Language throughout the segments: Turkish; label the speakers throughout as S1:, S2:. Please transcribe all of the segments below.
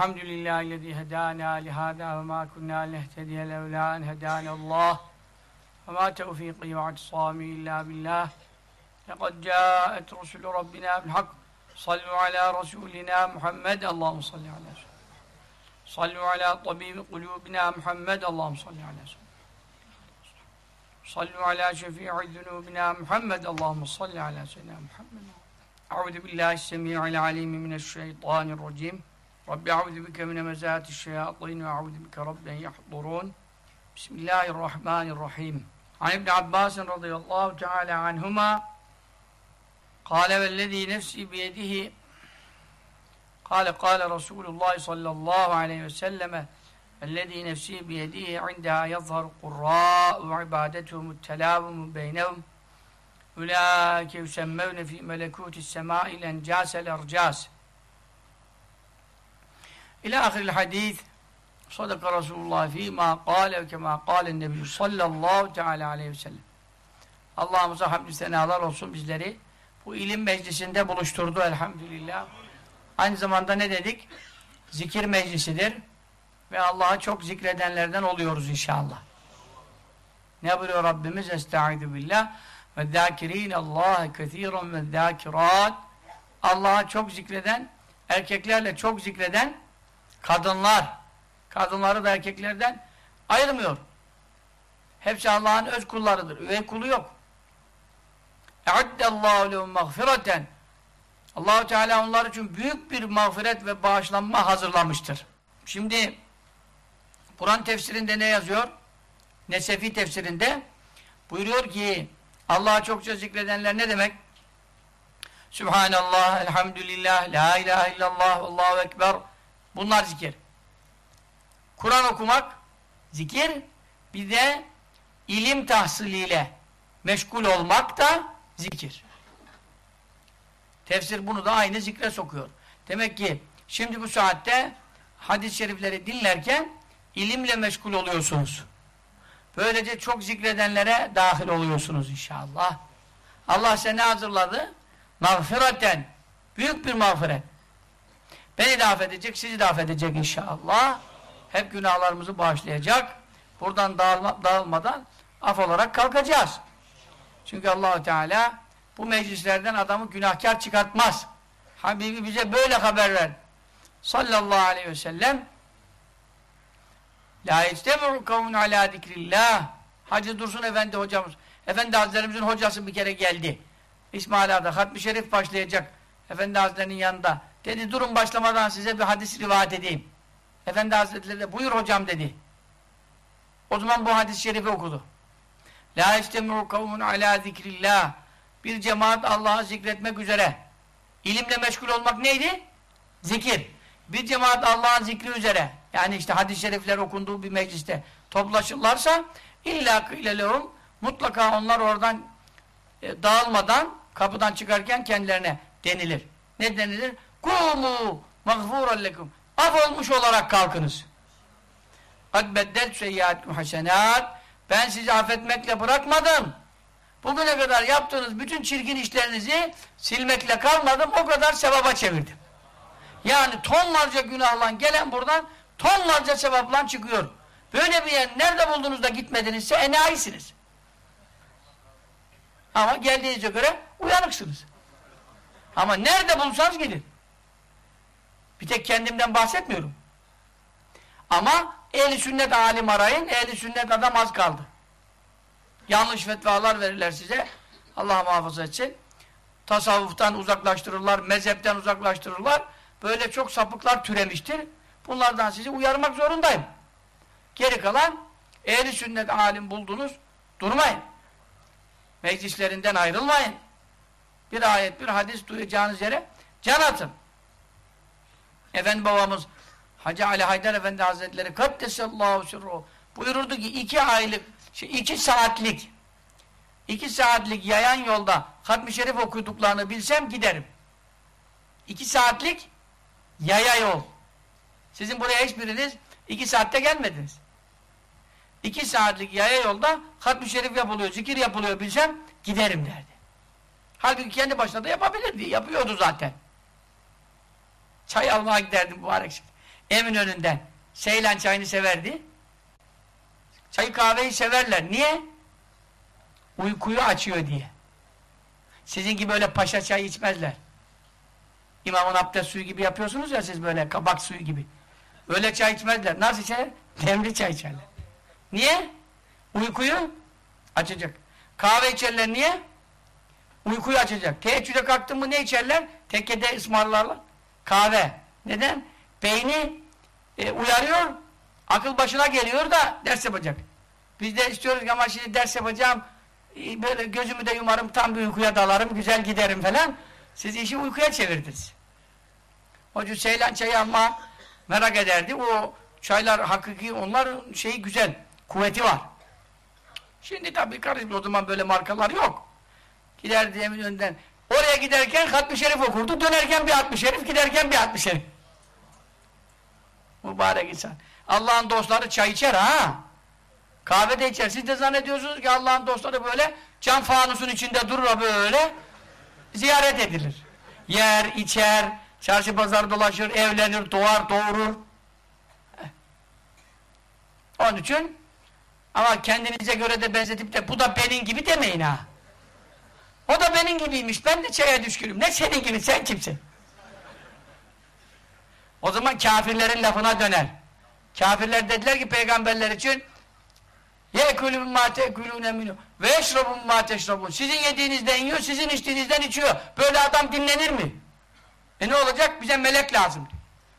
S1: الحمد لله الذي هدانا لهذا وما كنا لنهتدي لولا أن هدانا الله. وما توفيقي واعتصامي إلا بالله. لقد جاءت رسل ربنا بالحق. صلوا على رسولنا محمد. اللهم صل على رسول صلوا على طبيب قلوبنا محمد. اللهم صل على رسول صلوا على شفيع ذنوبنا محمد. اللهم صل على سيدنا محمد. أعوذ بالله السميع العليم من الشيطان الرجيم. رب أعوذ بك من مزات الشياطين وأعوذ بك رب أن يحضرون. بسم الله الرحمن الرحيم. عن ابن عباس رضي الله تعالى عنهما قال والذي نفسي بيده قال قال رسول الله صلى الله عليه وسلم الذي نفسي بيده عندها يظهر قراء وعبادتهم التلاوم بينهم. أولئك يسمون في ملكوت السماء الأنجاس الأرجاس. İlâ ahiril hadîs sadaka Resulullah fîmâ kâle ve kemâ kâlen nebiyyü sallallahu teâlâ aleyhi ve sellem. Allah'ımıza hamdü senalar olsun bizleri. Bu ilim meclisinde buluşturdu elhamdülillah. Aynı zamanda ne dedik? Zikir meclisidir. Ve Allah'a çok zikredenlerden oluyoruz inşallah. Ne buyuruyor Rabbimiz? Estaizu billah. Ve zâkirîne Allah'a kethiren ve zâkirât. Allah'a çok zikreden, erkeklerle çok zikreden kadınlar. Kadınları da erkeklerden ayırmıyor. Hepsi Allah'ın öz kullarıdır. Üvey kulu yok. اَعَدَّ lehum مَغْفِرَةً Allahu Teala onlar için büyük bir mağfiret ve bağışlanma hazırlamıştır. Şimdi Kur'an tefsirinde ne yazıyor? Nesefi tefsirinde buyuruyor ki Allah'a çokça zikredenler ne demek? Sübhanallah, elhamdülillah, la ilahe illallah, Allahu ekber. Bunlar zikir. Kur'an okumak zikir, bir de ilim tahsiliyle meşgul olmak da zikir. Tefsir bunu da aynı zikre sokuyor. Demek ki şimdi bu saatte hadis-i şerifleri dinlerken ilimle meşgul oluyorsunuz. Böylece çok zikredenlere dahil oluyorsunuz inşallah. Allah seni hazırladı. Mağfireten. Büyük bir mağfiret. Beni de affedecek, sizi de affedecek inşallah. Hep günahlarımızı bağışlayacak. Buradan dağılma, dağılmadan af olarak kalkacağız. Çünkü allah Teala bu meclislerden adamı günahkar çıkartmaz. Habibi bize böyle haber ver. Sallallahu aleyhi ve sellem La istemi'u kavmun ala zikrillah. Hacı Dursun Efendi hocamız. Efendi Hazretlerimizin hocası bir kere geldi. İsmail Ağa'da Hatmi Şerif başlayacak. Efendi Hazretleri'nin yanında. Dedi durun başlamadan size bir hadis rivayet edeyim. Efendi Hazretleri de buyur hocam dedi. O zaman bu hadis-i şerifi okudu. La istemi'u kavmun ala zikrillah. Bir cemaat Allah'ı zikretmek üzere. İlimle meşgul olmak neydi? Zikir. Bir cemaat Allah'ın zikri üzere yani işte hadis-i şerifler okunduğu bir mecliste toplaşırlarsa illa kıylelehum mutlaka onlar oradan e, dağılmadan kapıdan çıkarken kendilerine denilir. Ne denilir? Kumu mağfuran lekum. Af olmuş olarak kalkınız. Kad beddel seyyâtkum hasenât. Ben sizi affetmekle bırakmadım. Bugüne kadar yaptığınız bütün çirkin işlerinizi silmekle kalmadım. O kadar sevaba çevirdim. Yani tonlarca günahla gelen buradan tonlarca sevaplan çıkıyor. Böyle bir yer nerede buldunuz da gitmedinizse enayisiniz. Ama geldiğinize göre uyanıksınız. Ama nerede bulsanız gidin. Bir tek kendimden bahsetmiyorum. Ama ehli sünnet alim arayın, ehli sünnet adam az kaldı. Yanlış fetvalar verirler size. Allah muhafaza etsin. Tasavvuftan uzaklaştırırlar, mezhepten uzaklaştırırlar. Böyle çok sapıklar türemiştir. Bunlardan sizi uyarmak zorundayım. Geri kalan ehli sünnet alim buldunuz, durmayın. Meclislerinden ayrılmayın. Bir ayet, bir hadis duyacağınız yere can atın. Efendi babamız Hacı Ali Haydar Efendi Hazretleri Kaddesallahu sirruhu buyururdu ki iki aylık, şey, iki saatlik iki saatlik yayan yolda Hatmi Şerif okuduklarını bilsem giderim. İki saatlik yaya yol. Sizin buraya hiçbiriniz iki saatte gelmediniz. İki saatlik yaya yolda hatmi şerif yapılıyor, zikir yapılıyor bilsem giderim derdi. Halbuki kendi başına da yapabilirdi. Yapıyordu zaten. Çay almaya giderdim mübarek şimdi. Eminönü'nden. Seylan çayını severdi. Çayı kahveyi severler. Niye? Uykuyu açıyor diye. Sizin gibi öyle paşa çayı içmezler. İmamın abdest suyu gibi yapıyorsunuz ya siz böyle kabak suyu gibi. Öyle çay içmezler. Nasıl içerler? Demli çay içerler. Niye? Uykuyu açacak. Kahve içerler niye? Uykuyu açacak. Teheccüde kalktın mı ne içerler? Tekkede ısmarlarlar. Kahve. Neden? Beyni e, uyarıyor, akıl başına geliyor da ders yapacak. Biz de istiyoruz ki ama şimdi ders yapacağım, e, böyle gözümü de yumarım, tam bir uykuya dalarım, güzel giderim falan. Siz işi uykuya çevirdiniz. Hoca Seylan çayı ama merak ederdi. O çaylar hakiki, onlar şeyi güzel, kuvveti var. Şimdi tabii karışmıyor, o zaman böyle markalar yok. Giderdi emin önden. Oraya giderken hatmi şerif okurdu, dönerken bir hatmi şerif, giderken bir hatmi şerif. Mübarek insan. Allah'ın dostları çay içer ha. Kahve de içer. Siz de zannediyorsunuz ki Allah'ın dostları böyle cam fanusun içinde durur böyle ziyaret edilir. Yer, içer, çarşı pazar dolaşır, evlenir, doğar, doğurur. Onun için ama kendinize göre de benzetip de bu da benim gibi demeyin ha. O da benim gibiymiş. Ben de çaya düşkünüm. Ne senin gibi? Sen kimsin? O zaman kafirlerin lafına döner. Kafirler dediler ki peygamberler için ye kulübün ma tekulune minu ve eşrabun ma teşrabun. Sizin yediğinizden yiyor, sizin içtiğinizden içiyor. Böyle adam dinlenir mi? E ne olacak? Bize melek lazım.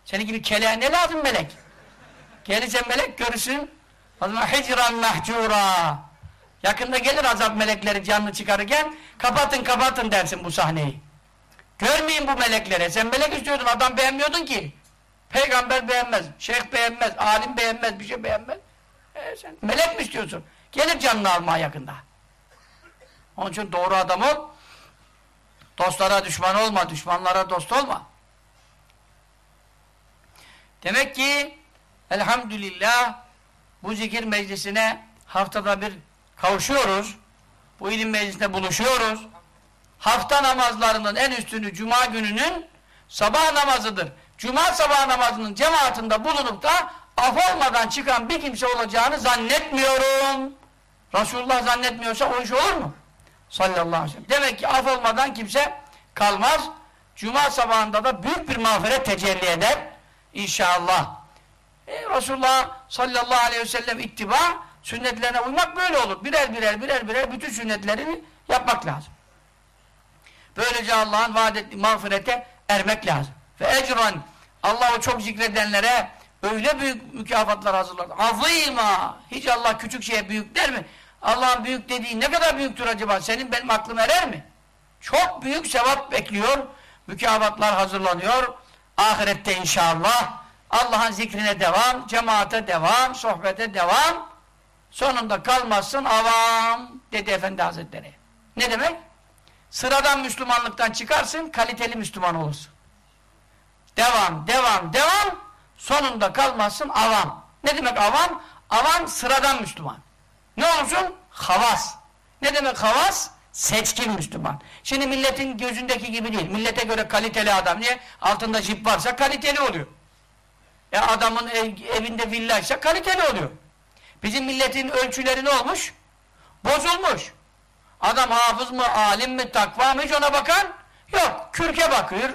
S1: Senin gibi keleğe ne lazım melek? Gelirse melek görürsün. O zaman hicran mahcura. Yakında gelir azap melekleri canlı çıkarırken kapatın kapatın dersin bu sahneyi. Görmeyin bu meleklere. Sen melek istiyordun adam beğenmiyordun ki. Peygamber beğenmez, şeyh beğenmez, alim beğenmez, bir şey beğenmez. E sen melek mi istiyorsun? Gelir canını almaya yakında. Onun için doğru adam ol. Dostlara düşman olma, düşmanlara dost olma. Demek ki elhamdülillah bu zikir meclisine haftada bir kavuşuyoruz. Bu ilim meclisinde buluşuyoruz. Hafta namazlarının en üstünü cuma gününün sabah namazıdır. Cuma sabah namazının cemaatinde bulunup da af olmadan çıkan bir kimse olacağını zannetmiyorum. Resulullah zannetmiyorsa o iş olur mu? Sallallahu aleyhi ve sellem. Demek ki af olmadan kimse kalmaz. Cuma sabahında da büyük bir mağfiret tecelli eder. İnşallah. E, Resulullah sallallahu aleyhi ve sellem ittiba, sünnetlerine uymak böyle olur. Birer birer birer birer bütün sünnetlerini yapmak lazım. Böylece Allah'ın vaad ettiği mağfirete ermek lazım. Ve ecran Allah'ı çok zikredenlere öyle büyük mükafatlar hazırlar. Azîmâ. Hiç Allah küçük şeye büyük der mi? Allah'ın büyük dediği ne kadar büyüktür acaba? Senin benim aklım erer mi? Çok büyük sevap bekliyor. Mükafatlar hazırlanıyor. Ahirette inşallah. Allah'ın zikrine devam, cemaate devam, sohbete devam. Sonunda kalmazsın avam dedi Efendi Hazretleri. Ne demek? Sıradan Müslümanlıktan çıkarsın, kaliteli Müslüman olursun. Devam, devam, devam. Sonunda kalmazsın avam. Ne demek avam? Avam sıradan Müslüman. Ne olursun? Havas. Ne demek havas? Seçkin Müslüman. Şimdi milletin gözündeki gibi değil. Millete göre kaliteli adam. Niye? Altında jip varsa kaliteli oluyor. E adamın ev, evinde villaysa kaliteli oluyor. Bizim milletin ölçüleri ne olmuş? Bozulmuş. Adam hafız mı, alim mi, takva mı hiç ona bakan? Yok. Kürke bakıyor,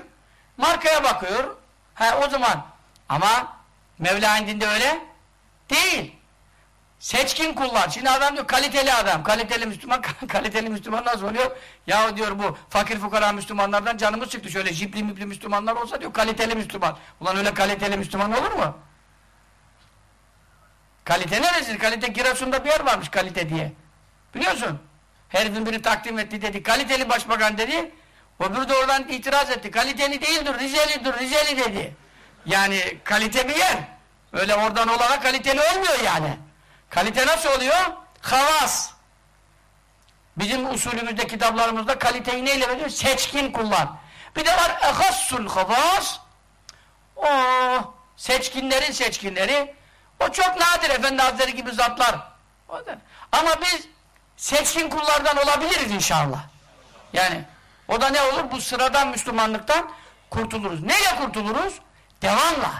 S1: markaya bakıyor. Ha o zaman. Ama Mevla indinde öyle değil. Seçkin kullar. Şimdi adam diyor kaliteli adam. Kaliteli Müslüman. kaliteli Müslüman nasıl oluyor? Ya diyor bu fakir fukara Müslümanlardan canımız çıktı. Şöyle jipli müpli Müslümanlar olsa diyor kaliteli Müslüman. Ulan öyle kaliteli Müslüman olur mu? Kalite neresi? Kalite Giresun'da bir yer varmış kalite diye. Biliyorsun. Herifin biri takdim etti dedi. Kaliteli başbakan dedi. Öbürü de oradan itiraz etti. Kaliteli değildir, Rizeli'dir, Rizeli dedi. Yani kalite bir yer. Öyle oradan olana kaliteli olmuyor yani. Kalite nasıl oluyor? Havas. Bizim usulümüzde, kitaplarımızda kaliteyi neyle veriyor? Seçkin kullan. Bir de var ehassul havas. O seçkinlerin seçkinleri. O çok nadir Efendi Hazretleri gibi zatlar. Ama biz seçkin kullardan olabiliriz inşallah. Yani o da ne olur? Bu sıradan Müslümanlıktan kurtuluruz. Neyle kurtuluruz? Devamla.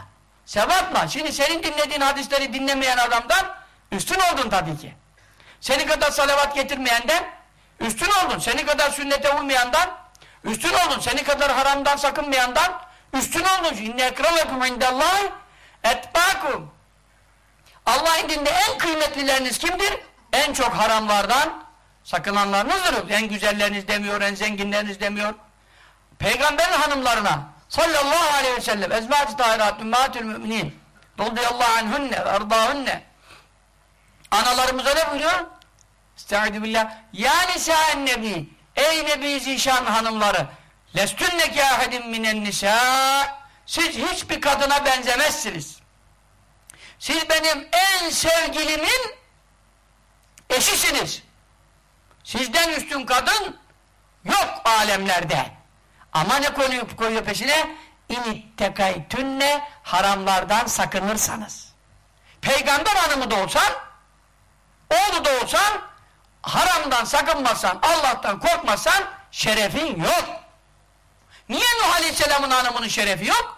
S1: Sevapla. Şimdi senin dinlediğin hadisleri dinlemeyen adamdan üstün oldun tabii ki. Seni kadar salavat getirmeyenden üstün oldun. Seni kadar sünnete uymayandan üstün oldun. Seni kadar haramdan sakınmayandan üstün oldun. İnne ekralekum indallah etbakum. Allah indinde en kıymetlileriniz kimdir? En çok haramlardan sakınanlarınızdır. En güzelleriniz demiyor, en zenginleriniz demiyor. Peygamberin hanımlarına sallallahu aleyhi ve sellem ezvacı tahirat ümmatül müminin dolduyallahu anhunne ve ardahunne analarımıza ne buyuruyor? Estaizu billah ya nisa'en nebi ey nebi zişan hanımları lestünne kâhedim minen nisa siz hiçbir kadına benzemezsiniz siz benim en sevgilimin eşisiniz sizden üstün kadın yok alemlerde ama ne koyuyor, koyuyor peşine? İnittekaytünne haramlardan sakınırsanız. Peygamber hanımı da olsan, oğlu da olsan, haramdan sakınmasan, Allah'tan korkmasan şerefin yok. Niye Nuh Aleyhisselam'ın hanımının şerefi yok?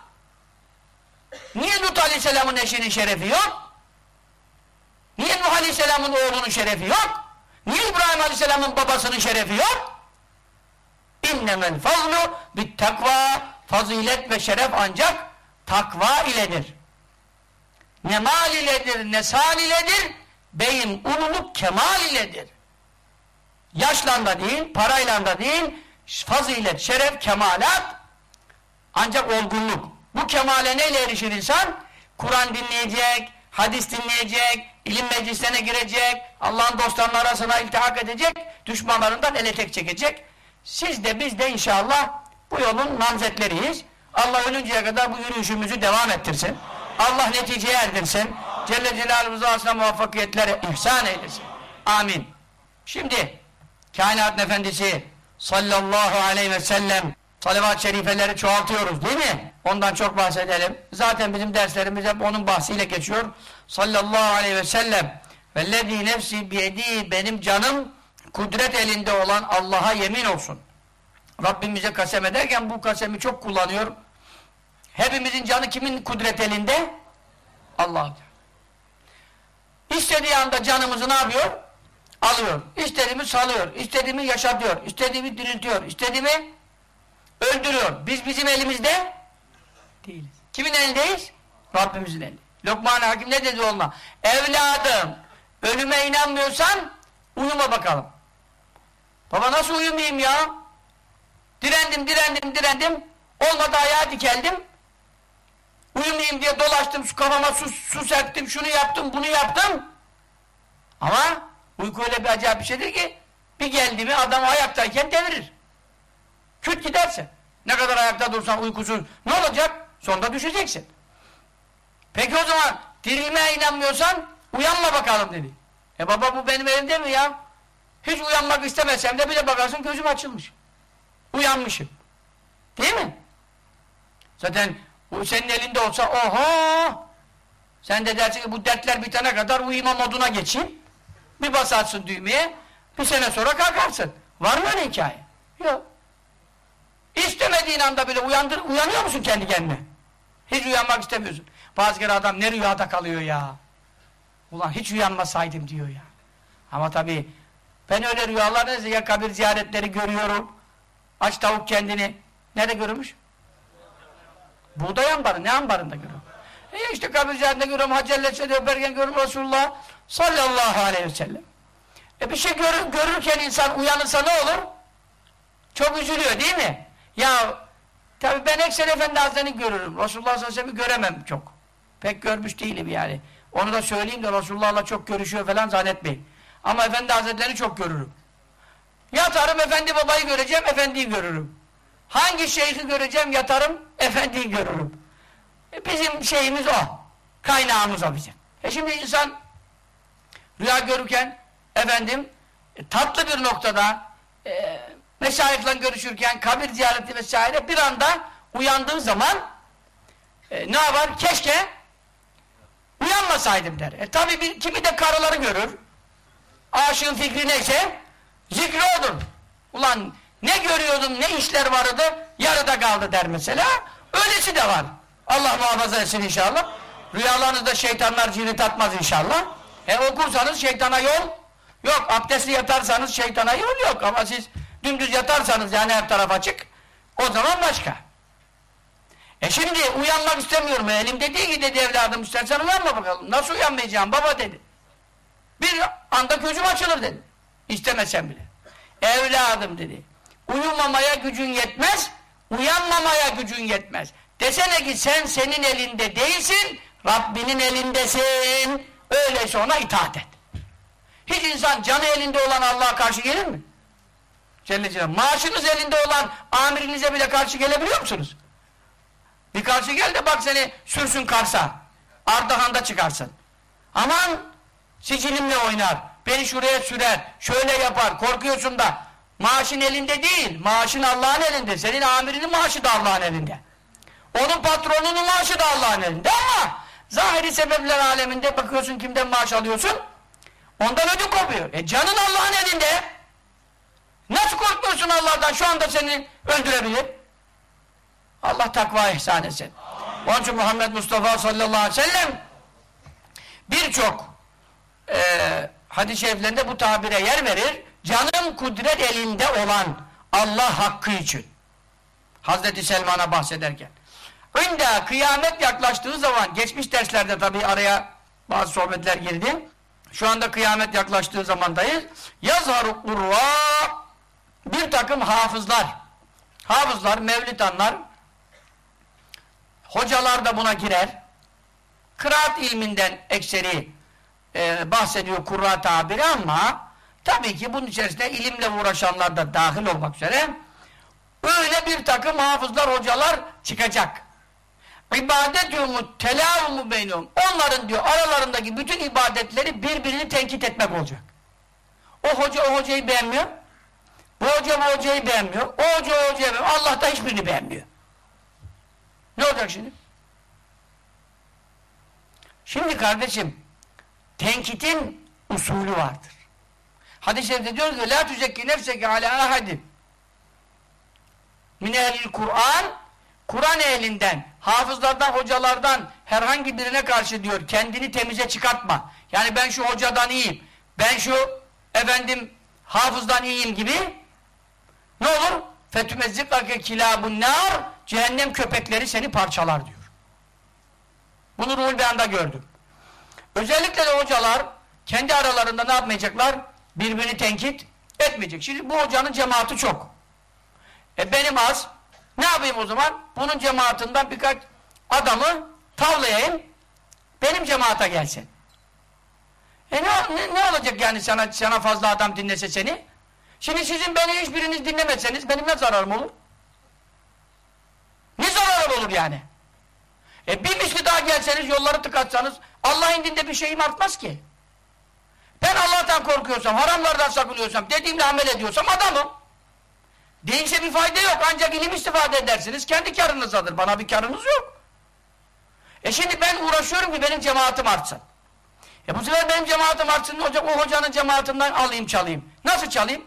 S1: Niye Lut Aleyhisselam'ın eşinin şerefi yok? Niye Nuh Aleyhisselam'ın oğlunun şerefi yok? Niye İbrahim Aleyhisselam'ın babasının şerefi yok? İnnemel fazlu bit takva fazilet ve şeref ancak takva iledir. Ne mal iledir, ne sal iledir, beyin ululuk kemal iledir. Yaşla da değil, parayla da değil, fazilet, şeref, kemalat ancak olgunluk. Bu kemale neyle erişir insan? Kur'an dinleyecek, hadis dinleyecek, ilim meclislerine girecek, Allah'ın dostlarının arasına iltihak edecek, düşmanlarından ele tek çekecek, siz de biz de inşallah bu yolun namzetleriyiz. Allah ölünceye kadar bu yürüyüşümüzü devam ettirsin. Allah neticeye erdirsin. Celle Celaluhu aslına muvaffakiyetlere ihsan eylesin. Amin. Şimdi kainat efendisi sallallahu aleyhi ve sellem salavat-ı şerifeleri çoğaltıyoruz değil mi? Ondan çok bahsedelim. Zaten bizim derslerimiz hep onun bahsiyle geçiyor. Sallallahu aleyhi ve sellem vellezî nefsi biyedî benim canım kudret elinde olan Allah'a yemin olsun. Rabbimize kasem ederken bu kasemi çok kullanıyor. Hepimizin canı kimin kudret elinde? Allah. İstediği anda canımızı ne yapıyor? Alıyor. İstediğimi salıyor. İstediğimi yaşatıyor. İstediğimi diriltiyor. İstediğimi öldürüyor. Biz bizim elimizde değiliz. Kimin elindeyiz? Rabbimizin elinde. Lokman Hakim ne dedi olma? Evladım ölüme inanmıyorsan uyuma bakalım. Baba nasıl uyumayayım ya? Direndim, direndim, direndim. Olmadı ayağa dikeldim. Uyumayayım diye dolaştım, su kafama su, su serptim, şunu yaptım, bunu yaptım. Ama uyku öyle bir acayip bir şeydir ki bir geldi mi adam ayaktayken devirir. Küt gidersin. Ne kadar ayakta dursan uykusuz ne olacak? Sonunda düşeceksin. Peki o zaman dirilmeye inanmıyorsan uyanma bakalım dedi. E baba bu benim elimde mi ya? Hiç uyanmak istemesem de bile bakarsın gözüm açılmış. Uyanmışım. Değil mi? Zaten senin elinde olsa oho sen de dersin ki bu dertler bitene kadar uyuma moduna geçeyim. Bir basarsın düğmeye bir sene sonra kalkarsın. Var mı öyle hikaye? Yok. İstemediğin anda bile uyandır, uyanıyor musun kendi kendine? Hiç uyanmak istemiyorsun. Bazı kere adam ne rüyada kalıyor ya. Ulan hiç uyanmasaydım diyor ya. Ama tabii ben öyle rüyalar neyse ya kabir ziyaretleri görüyorum. Aç tavuk kendini. Nerede görmüş? Buğday ambarı. Ne ambarında görüyorum? E işte kabir ziyaretinde görüyorum. Hacı Ellesse'de öperken görüyorum Resulullah sallallahu aleyhi ve sellem. E bir şey görür, görürken insan uyanırsa ne olur? Çok üzülüyor değil mi? Ya tabi ben Ekser Efendi Hazretleri'ni görürüm. Resulullah sallallahu göremem çok. Pek görmüş değilim yani. Onu da söyleyeyim de Resulullah'la çok görüşüyor falan zannetmeyin. Ama Efendi Hazretleri'ni çok görürüm. Yatarım Efendi babayı göreceğim, Efendi'yi görürüm. Hangi şeyhi göreceğim, yatarım, Efendi'yi görürüm. E bizim şeyimiz o. Kaynağımız o bizim. E şimdi insan rüya görürken efendim e, tatlı bir noktada e, meşayihla görüşürken kabir ziyareti vesaire bir anda uyandığı zaman e, ne yapar? Keşke uyanmasaydım der. E tabi bir, kimi de karıları görür. Aşığın fikri neyse zikri odur. Ulan ne görüyordum, ne işler vardı, yarıda kaldı der mesela. Öylesi de var. Allah muhafaza etsin inşallah. Rüyalarınızda şeytanlar cirit atmaz inşallah. E okursanız şeytana yol yok. Abdestli yatarsanız şeytana yol yok. Ama siz dümdüz yatarsanız yani her taraf açık o zaman başka. E şimdi uyanmak istemiyorum. Elimde değil ki dedi evladım istersen uyanma bakalım. Nasıl uyanmayacağım baba dedi. Bir anda gözüm açılır dedi. İstemesem bile. Evladım dedi. Uyumamaya gücün yetmez, uyanmamaya gücün yetmez. Desene ki sen senin elinde değilsin, Rabbinin elindesin. Öyleyse ona itaat et. Hiç insan canı elinde olan Allah'a karşı gelir mi? Celle Celaluhu. Maaşınız elinde olan amirinize bile karşı gelebiliyor musunuz? Bir karşı gel de bak seni sürsün Kars'a. Ardahan'da çıkarsın. Aman sicilimle oynar. Beni şuraya sürer. Şöyle yapar. Korkuyorsun da. Maaşın elinde değil. Maaşın Allah'ın elinde. Senin amirinin maaşı da Allah'ın elinde. Onun patronunun maaşı da Allah'ın elinde ama zahiri sebepler aleminde bakıyorsun kimden maaş alıyorsun? Ondan ödün kopuyor. E canın Allah'ın elinde. Nasıl korkmuyorsun Allah'tan? Şu anda seni öldürebilir. Allah takva ihsan etsin. Onun için Muhammed Mustafa sallallahu aleyhi ve sellem birçok e, hadis-i şeriflerinde bu tabire yer verir. Canım kudret elinde olan Allah hakkı için. Hazreti Selman'a bahsederken. Önde kıyamet yaklaştığı zaman, geçmiş derslerde tabii araya bazı sohbetler girdi. Şu anda kıyamet yaklaştığı zamandayız. Yazharu kurva bir takım hafızlar, hafızlar, mevlitanlar, hocalar da buna girer. Kıraat ilminden ekseri e, bahsediyor kurra tabiri ama tabii ki bunun içerisinde ilimle uğraşanlar da dahil olmak üzere öyle bir takım hafızlar, hocalar çıkacak. İbadetühümü telâvumu beynum. Onların diyor aralarındaki bütün ibadetleri birbirini tenkit etmek olacak. O hoca o hocayı beğenmiyor. Bu hoca bu hocayı beğenmiyor. O hoca o hocayı beğenmiyor. Allah da hiçbirini beğenmiyor. Ne olacak şimdi? Şimdi kardeşim tenkitin usulü vardır. Hadis-i şerifte diyor ki la tüzekki nefseke ala ahadin min Kur'an Kur'an ehlinden, hafızlardan, hocalardan herhangi birine karşı diyor kendini temize çıkartma. Yani ben şu hocadan iyiyim, ben şu efendim hafızdan iyiyim gibi ne olur? Fetümezzikake kilabun nar cehennem köpekleri seni parçalar diyor. Bunu Ruhul Beyan'da gördüm. Özellikle de hocalar kendi aralarında ne yapmayacaklar? Birbirini tenkit etmeyecek. Şimdi bu hocanın cemaati çok. E benim az. Ne yapayım o zaman? Bunun cemaatinden birkaç adamı tavlayayım. Benim cemaata gelsin. E ne, ne, ne olacak yani sana, sana fazla adam dinlese seni? Şimdi sizin beni hiçbiriniz dinlemezseniz benim ne zararım olur? Ne zararım olur yani? E bir misli daha gelseniz yolları tıkatsanız Allah indinde bir şeyim artmaz ki. Ben Allah'tan korkuyorsam, haramlardan sakınıyorsam, dediğimle amel ediyorsam adamım. Değilse bir fayda yok. Ancak ilim istifade edersiniz. Kendi karınızadır. Bana bir karınız yok. E şimdi ben uğraşıyorum ki benim cemaatim artsın. E bu sefer benim cemaatim artsın. O hocanın cemaatinden alayım çalayım. Nasıl çalayım?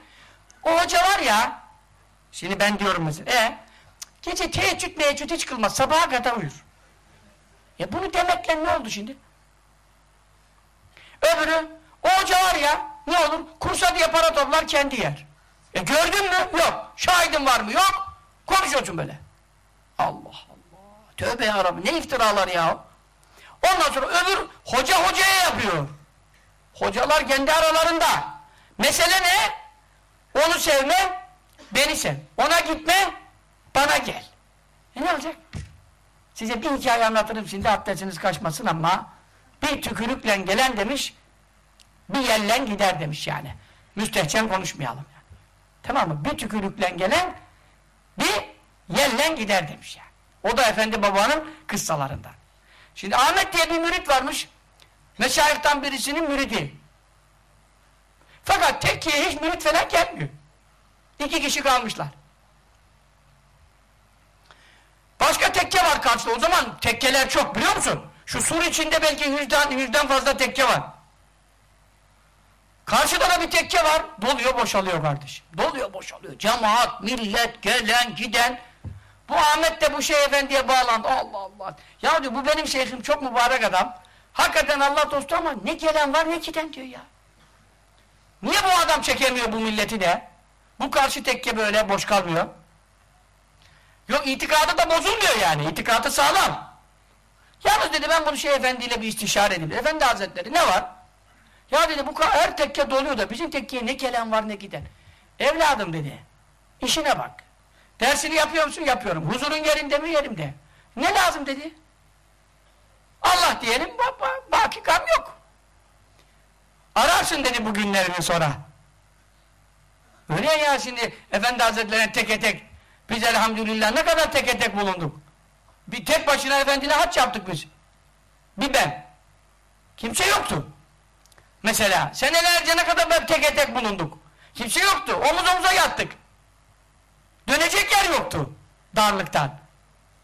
S1: O hoca var ya. Şimdi ben diyorum mesela. E, gece teheccüd meheccüd hiç kılmaz. Sabaha kadar uyur. E bunu demekle ne oldu şimdi? Öbürü o hoca var ya ne olur kursa diye para toplar kendi yer. E gördün mü? Yok. Şahidin var mı? Yok. Konuşuyorsun böyle. Allah Allah. Tövbe yarabbi. Ne iftiralar ya. Ondan sonra öbür hoca hocaya yapıyor. Hocalar kendi aralarında. Mesele ne? Onu sevme, beni sev. Ona gitme, bana gel. E ne olacak? Size bir hikaye anlatırım şimdi abdestiniz kaçmasın ama bir tükürükle gelen demiş bir yellen gider demiş yani. Müstehcen konuşmayalım. Tamam mı? Bir tükürükle gelen bir yellen gider demiş yani. O da Efendi Baba'nın kıssalarından. Şimdi Ahmet diye bir mürit varmış. Meşayihtan birisinin müridi. Fakat tekkiye hiç mürit falan gelmiyor. İki kişi kalmışlar. Başka tekke var karşıda. O zaman tekkeler çok biliyor musun? Şu sur içinde belki yüzden, yüzden fazla tekke var. Karşıda da bir tekke var. Doluyor boşalıyor kardeşim. Doluyor boşalıyor. Cemaat, millet, gelen, giden. Bu Ahmet de bu şey efendiye bağlandı. Allah Allah. Ya diyor bu benim şeyhim çok mübarek adam. Hakikaten Allah dostu ama ne gelen var ne giden diyor ya. Niye bu adam çekemiyor bu milleti de? Bu karşı tekke böyle boş kalmıyor. Yok itikadı da bozulmuyor yani. İtikadı sağlam. Yalnız dedi ben bunu şey efendiyle bir istişare edeyim. Efendi hazretleri ne var? Ya dedi bu her tekke doluyor da bizim tekkeye ne gelen var ne giden. Evladım dedi. İşine bak. Dersini yapıyor musun? Yapıyorum. Huzurun yerinde mi? Yerimde. Ne lazım dedi. Allah diyelim ba ba baki gam yok. Ararsın dedi bugünlerini sonra. Öyle ya şimdi Efendi Hazretleri'ne teke tek biz elhamdülillah ne kadar teke tek bulunduk. Bir tek başına efendine haç yaptık biz. Bir ben. Kimse yoktu. Mesela senelerce ne kadar ben teke tek bulunduk. Kimse yoktu. Omuz omuza yattık. Dönecek yer yoktu. Darlıktan.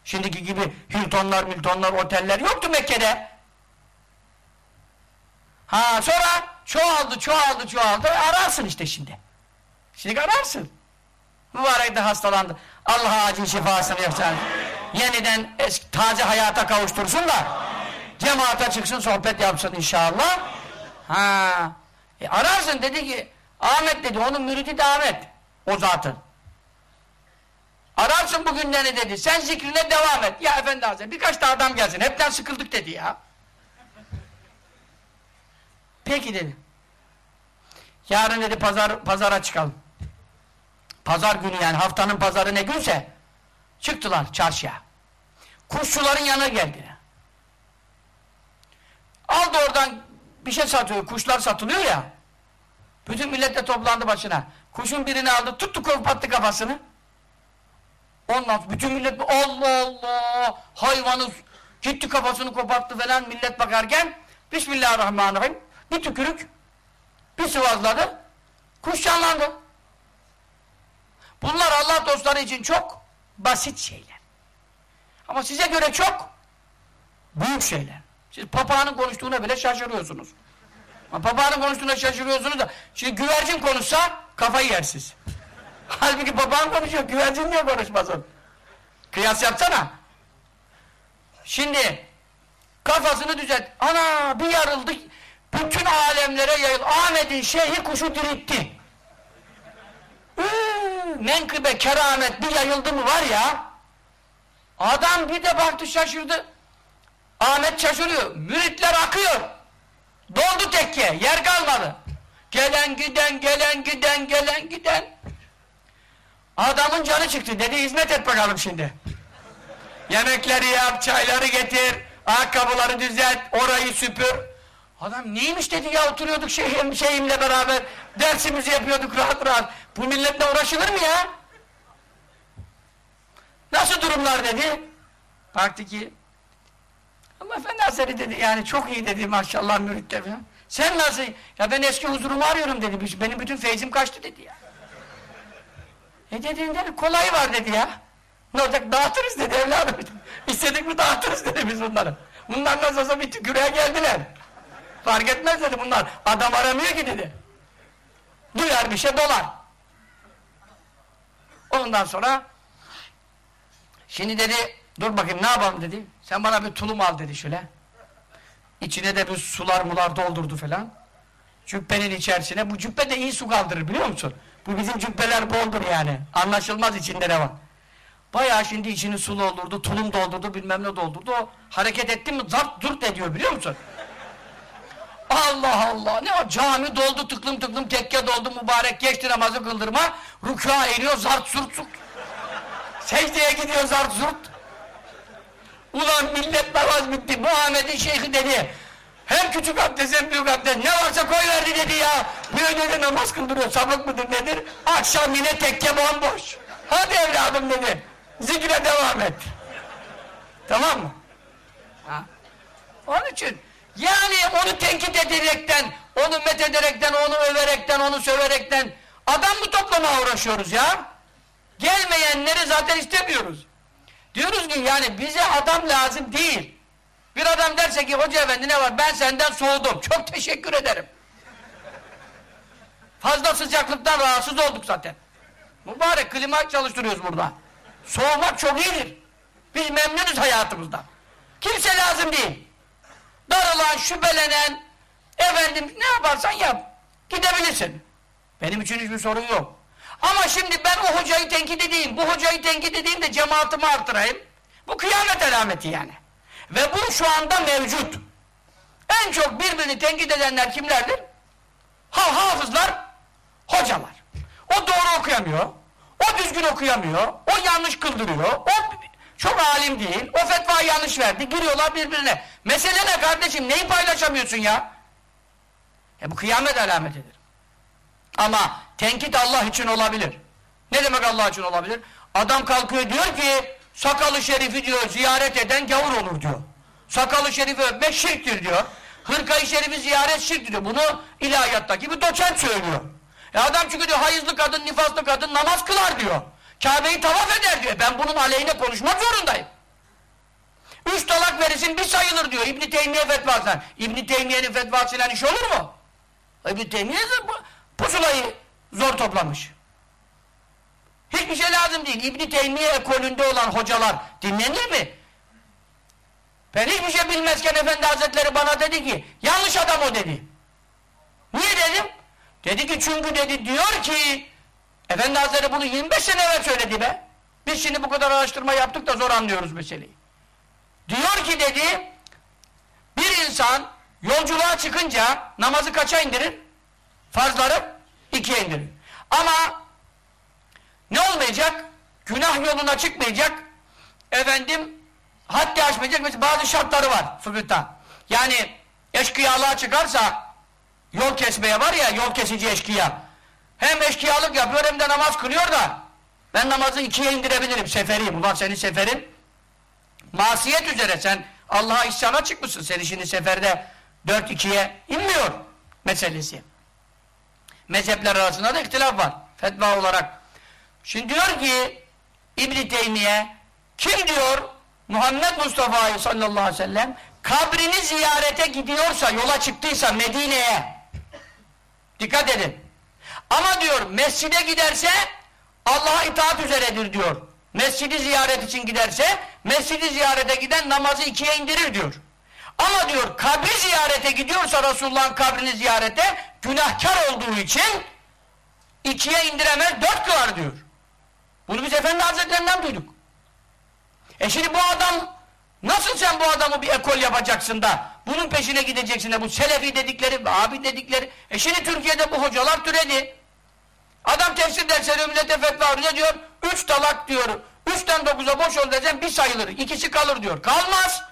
S1: Şimdiki gibi Hiltonlar, Miltonlar, oteller yoktu Mekke'de. Ha sonra çoğaldı, çoğaldı, çoğaldı. Ararsın işte şimdi. Şimdi ararsın. Mübarek de hastalandı. Allah acil şifasını yapsın. Yeniden eski, taze hayata kavuştursun da cemaate çıksın sohbet yapsın inşallah. Ha. E ararsın dedi ki Ahmet dedi onun müridi de Ahmet. O zatın. Ararsın bugünlerini dedi. Sen zikrine devam et. Ya efendi hazretleri birkaç da adam gelsin. Hepten sıkıldık dedi ya. Peki dedi. Yarın dedi pazar pazara çıkalım. Pazar günü yani haftanın pazarı ne günse çıktılar çarşıya. Kuşçuların yanına geldiler. Aldı oradan bir şey satıyor. Kuşlar satılıyor ya. Bütün millet de toplandı başına. Kuşun birini aldı, tuttu kopattı kafasını. Ondan bütün millet Allah Allah hayvanı gitti kafasını koparttı falan millet bakarken Bismillahirrahmanirrahim bir tükürük bir sıvazladı kuş canlandı. Bunlar Allah dostları için çok basit şeyler. Ama size göre çok büyük şeyler. Siz papağanın konuştuğuna bile şaşırıyorsunuz. Papağanın konuştuğuna şaşırıyorsunuz da şimdi güvercin konuşsa kafayı yersiz. Halbuki papağan konuşuyor, güvercin niye konuşmasın? Kıyas yapsana. Şimdi kafasını düzelt. Ana bir yarıldı. Bütün alemlere yayıldı. Ahmet'in şeyhi kuşu diritti. Ee, menkıbe, keramet bir yayıldı mı var ya. Adam bir de baktı şaşırdı. Ahmet şaşırıyor. Müritler akıyor. Doldu tekke. Yer kalmadı. Gelen giden, gelen giden, gelen giden. Adamın canı çıktı. Dedi hizmet et bakalım şimdi. Yemekleri yap, çayları getir, ayakkabıları düzelt, orayı süpür. Adam neymiş dedi ya oturuyorduk şeyim, şeyimle beraber dersimizi yapıyorduk rahat rahat. Bu milletle uğraşılır mı ya? Nasıl durumlar dedi. Baktı ki ama Efendi Hazretleri dedi yani çok iyi dedi maşallah müritler falan. Sen nasıl? Ya ben eski huzurumu arıyorum dedi. Benim bütün feyzim kaçtı dedi ya. E dediğinde kolay var dedi ya. Ne olacak dağıtırız dedi evladım. İstedik mi dağıtırız dedi biz bunları. Bunlar nasıl olsa bir tükürüğe geldiler. Fark etmez dedi bunlar. Adam aramıyor ki dedi. Duyar bir şey dolar. Ondan sonra şimdi dedi dur bakayım ne yapalım dedi. Sen bana bir tulum al dedi şöyle. İçine de bir sular mular doldurdu falan. Cübbenin içerisine. Bu cübbe de iyi su kaldırır biliyor musun? Bu bizim cübbeler boldur yani. Anlaşılmaz içinde ne var. Bayağı şimdi içini su doldurdu, tulum doldurdu, bilmem ne doldurdu. O hareket etti mi zart zurt ediyor biliyor musun? Allah Allah! Ne o cami doldu tıklım tıklım tekke doldu mübarek geçti namazı kıldırma rükûa iniyor zart zurt zurt. Secdeye gidiyor zart zurt. Ulan millet namaz bitti. Bu Ahmet'in şeyhi dedi. Hem küçük abdest hem büyük abdest. Ne varsa koy verdi dedi ya. Önce de namaz kıldırıyor. Sabık mıdır nedir? Akşam yine tekke bomboş. Hadi evladım dedi. Zikre devam et. Tamam mı? Ha. Onun için yani onu tenkit ederekten, onu methederekten, onu överekten, onu söverekten adam mı toplamaya uğraşıyoruz ya? Gelmeyenleri zaten istemiyoruz. Diyoruz ki yani bize adam lazım değil. Bir adam derse ki hoca efendi ne var ben senden soğudum. Çok teşekkür ederim. Fazla sıcaklıktan rahatsız olduk zaten. Mübarek klima çalıştırıyoruz burada. Soğumak çok iyidir. Biz memnunuz hayatımızdan. Kimse lazım değil. Darılan, şüphelenen, efendim ne yaparsan yap. Gidebilirsin. Benim için hiçbir sorun yok. Ama şimdi ben o hocayı tenkit edeyim, bu hocayı tenkit edeyim de cemaatimi artırayım. Bu kıyamet alameti yani. Ve bu şu anda mevcut. En çok birbirini tenkit edenler kimlerdir? Ha hafızlar, hocalar. O doğru okuyamıyor, o düzgün okuyamıyor, o yanlış kıldırıyor, o çok alim değil, o fetva yanlış verdi, giriyorlar birbirine. Mesele ne kardeşim, neyi paylaşamıyorsun ya? E bu kıyamet alametidir. Ama tenkit Allah için olabilir. Ne demek Allah için olabilir? Adam kalkıyor diyor ki, sakalı şerifi diyor, ziyaret eden gavur olur diyor. Sakalı şerifi öpmek şirktir diyor. Hırkayı şerifi ziyaret şirktir diyor. Bunu ilahiyattaki bir doçent söylüyor. E adam çünkü diyor hayızlı kadın, nifaslı kadın namaz kılar diyor. Kabe'yi tavaf eder diyor. Ben bunun aleyhine konuşmak zorundayım. Üç talak verirsin bir sayılır diyor İbn Teymiye fetvasından. İbn Teymiye'nin fetvasıyla iş olur mu? İbn Teymiye pusulayı zor toplamış. Hiçbir şey lazım değil. İbn Teymiye ekolünde olan hocalar dinlenir mi? Ben hiçbir şey bilmezken Efendi Hazretleri bana dedi ki yanlış adam o dedi. Niye dedim? Dedi ki çünkü dedi diyor ki Efendi Hazretleri bunu 25 sene evvel söyledi be. Biz şimdi bu kadar araştırma yaptık da zor anlıyoruz meseleyi. Diyor ki dedi bir insan yolculuğa çıkınca namazı kaça indirir? Farzları ikiye indirir. Ama ne olmayacak? Günah yoluna çıkmayacak. Efendim haddi aşmayacak. Mesela bazı şartları var fıkıhta. Yani eşkıyalığa çıkarsa yol kesmeye var ya yol kesici eşkıya. Hem eşkıyalık yapıyor hem de namaz kılıyor da ben namazı ikiye indirebilirim seferiyim. Ulan senin seferin masiyet üzere sen Allah'a isyana çıkmışsın. Senin şimdi seferde dört ikiye inmiyor meselesi. Mezhepler arasında da ihtilaf var. Fetva olarak. Şimdi diyor ki İbn Teymiye kim diyor Muhammed Mustafa sallallahu aleyhi ve sellem kabrini ziyarete gidiyorsa yola çıktıysa Medine'ye dikkat edin ama diyor mescide giderse Allah'a itaat üzeredir diyor. Mescidi ziyaret için giderse mescidi ziyarete giden namazı ikiye indirir diyor. Ama diyor kabri ziyarete gidiyorsa Resulullah'ın kabrini ziyarete günahkar olduğu için ikiye indiremez dört kılar diyor. Bunu biz Efendi Hazretlerinden duyduk. E şimdi bu adam nasıl sen bu adamı bir ekol yapacaksın da bunun peşine gideceksin de bu Selefi dedikleri, abi dedikleri. E şimdi Türkiye'de bu hocalar türedi. Adam tefsir dersleri millete fetva ne diyor? Üç talak diyor. Üçten dokuza boş ol desen bir sayılır. ikisi kalır diyor. Kalmaz.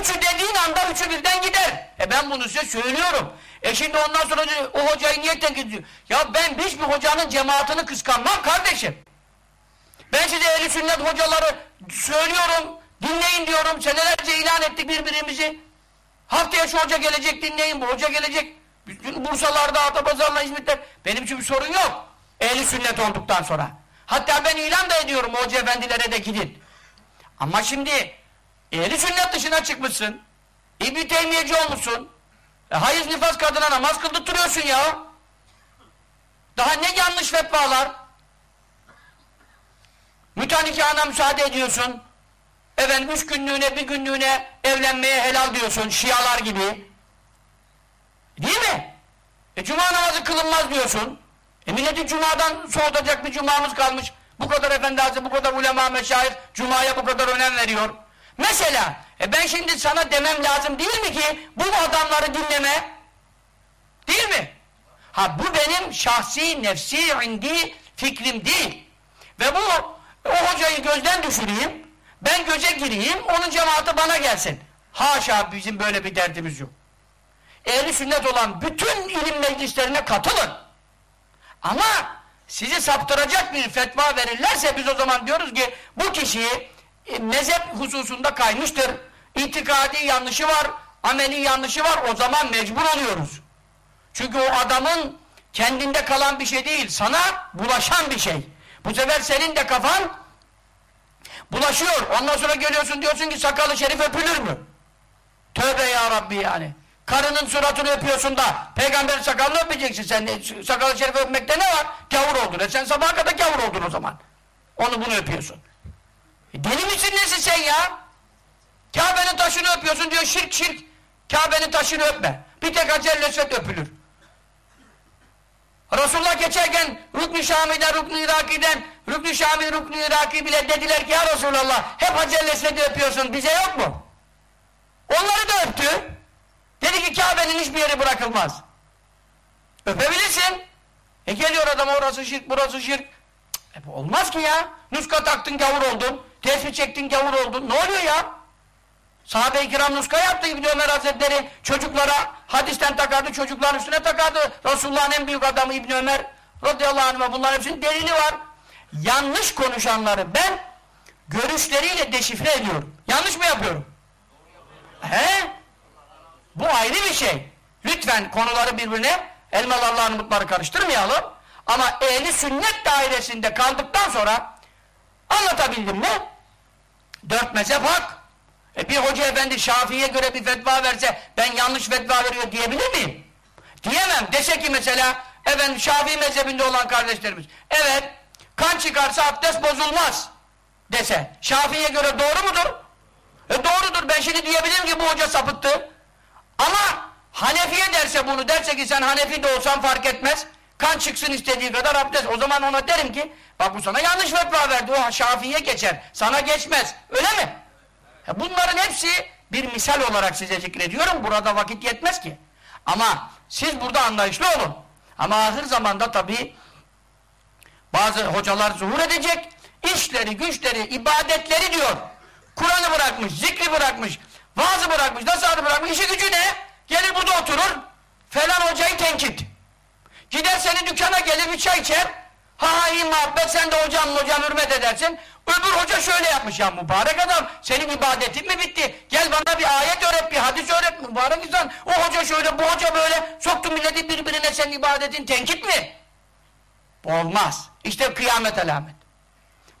S1: Üçü dediğin anda üçü birden gider. E ben bunu size söylüyorum. E şimdi ondan sonra o hocayı niye tenkit ediyor? Ya ben hiçbir hocanın cemaatini kıskanmam kardeşim. Ben size ehli sünnet hocaları söylüyorum. Dinleyin diyorum. Senelerce ilan ettik birbirimizi. Haftaya şu hoca gelecek dinleyin. Bu hoca gelecek. Bütün Bursalarda, Atapazarı'na, hizmetler. Benim için bir sorun yok. Ehli sünnet olduktan sonra. Hatta ben ilan da ediyorum hoca efendilere de gidin. Ama şimdi ehli sünnet dışına çıkmışsın. İbni Teymiyeci olmuşsun. E, hayız nifas kadına namaz kıldırtıyorsun ya. Daha ne yanlış fetvalar. Mütanikâna müsaade ediyorsun. Efendim üç günlüğüne bir günlüğüne evlenmeye helal diyorsun. Şialar gibi. Değil mi? E cuma namazı kılınmaz diyorsun. E milleti cumadan soğutacak bir cumamız kalmış. Bu kadar efendi bu kadar ulema meşayih cumaya bu kadar önem veriyor. Mesela e ben şimdi sana demem lazım değil mi ki bu adamları dinleme? Değil mi? Ha bu benim şahsi, nefsi, indi fikrim değil. Ve bu o hocayı gözden düşüreyim, ben göze gireyim, onun cemaati bana gelsin. Haşa bizim böyle bir derdimiz yok. Ehli sünnet olan bütün ilim meclislerine katılın. Ama sizi saptıracak bir fetva verirlerse biz o zaman diyoruz ki bu kişi e, mezhep hususunda kaymıştır. İtikadi yanlışı var, ameli yanlışı var. O zaman mecbur oluyoruz. Çünkü o adamın kendinde kalan bir şey değil, sana bulaşan bir şey. Bu sefer senin de kafan bulaşıyor. Ondan sonra geliyorsun diyorsun ki sakalı şerif öpülür mü? Tövbe ya Rabbi yani. Karının suratını öpüyorsun da peygamberin sakalını öpeceksin sen. Sakalı şerif öpmekte ne var? Gavur oldun. E sen sabaha kadar gavur oldun o zaman. Onu bunu öpüyorsun. E deli misin nesin sen ya? Kabe'nin taşını öpüyorsun diyor şirk şirk. Kabe'nin taşını öpme. Bir tek Hacer Lesvet öpülür. Resulullah geçerken Rukn-i Şami'den, Rukn-i Iraki'den, Rukn-i Şami, Rukn-i Iraki bile dediler ki ya Resulallah hep Hacer Lesvet'i öpüyorsun bize yok mu? Onları da öptü. Dedi ki Kabe'nin hiçbir yeri bırakılmaz. Öpebilirsin. E geliyor adam orası şirk burası şirk. E olmaz ki ya. Nuska taktın gavur oldun. Tesbih çektin gavur oldun. Ne oluyor ya? Sahabe-i kiram nuska yaptı İbni Ömer Hazretleri çocuklara hadisten takardı çocukların üstüne takardı. Resulullah'ın en büyük adamı İbni Ömer radıyallahu anh bunların hepsinin delili var. Yanlış konuşanları ben görüşleriyle deşifre ediyorum. Yanlış mı yapıyorum? He? Bu ayrı bir şey. Lütfen konuları birbirine elmalı Allah'ın mutları karıştırmayalım. Ama ehli sünnet dairesinde kaldıktan sonra anlatabildim mi? Dört mezhep hak. E bir hoca efendi Şafii'ye göre bir fetva verse ben yanlış fetva veriyor diyebilir miyim? Diyemem. Dese ki mesela efendim Şafii mezhebinde olan kardeşlerimiz evet kan çıkarsa abdest bozulmaz dese Şafii'ye göre doğru mudur? E doğrudur. Ben şimdi diyebilirim ki bu hoca sapıttı. Ama Hanefi'ye derse bunu derse ki sen Hanefi de olsan fark etmez. Kan çıksın istediği kadar abdest. O zaman ona derim ki bak bu sana yanlış fetva verdi. O Şafii'ye geçer. Sana geçmez. Öyle mi? Bunların hepsi bir misal olarak size zikrediyorum. Burada vakit yetmez ki. Ama siz burada anlayışlı olun. Ama ahir zamanda tabii bazı hocalar zuhur edecek. İşleri, güçleri, ibadetleri diyor. Kur'an'ı bırakmış, zikri bırakmış, vaazı bırakmış, nasihatı bırakmış. İşi gücü ne? Gelir burada oturur, falan hocayı tenkit. Gider senin dükkana gelir bir çay içer. Ha ha iyi muhabbet sen de hocam hocam hürmet edersin. Öbür hoca şöyle yapmış ya mübarek adam. Senin ibadetin mi bitti? Gel bana bir ayet öğret bir hadis öğret mübarek insan. O hoca şöyle bu hoca böyle soktu milleti birbirine senin ibadetin tenkit mi? Olmaz. İşte kıyamet alamet.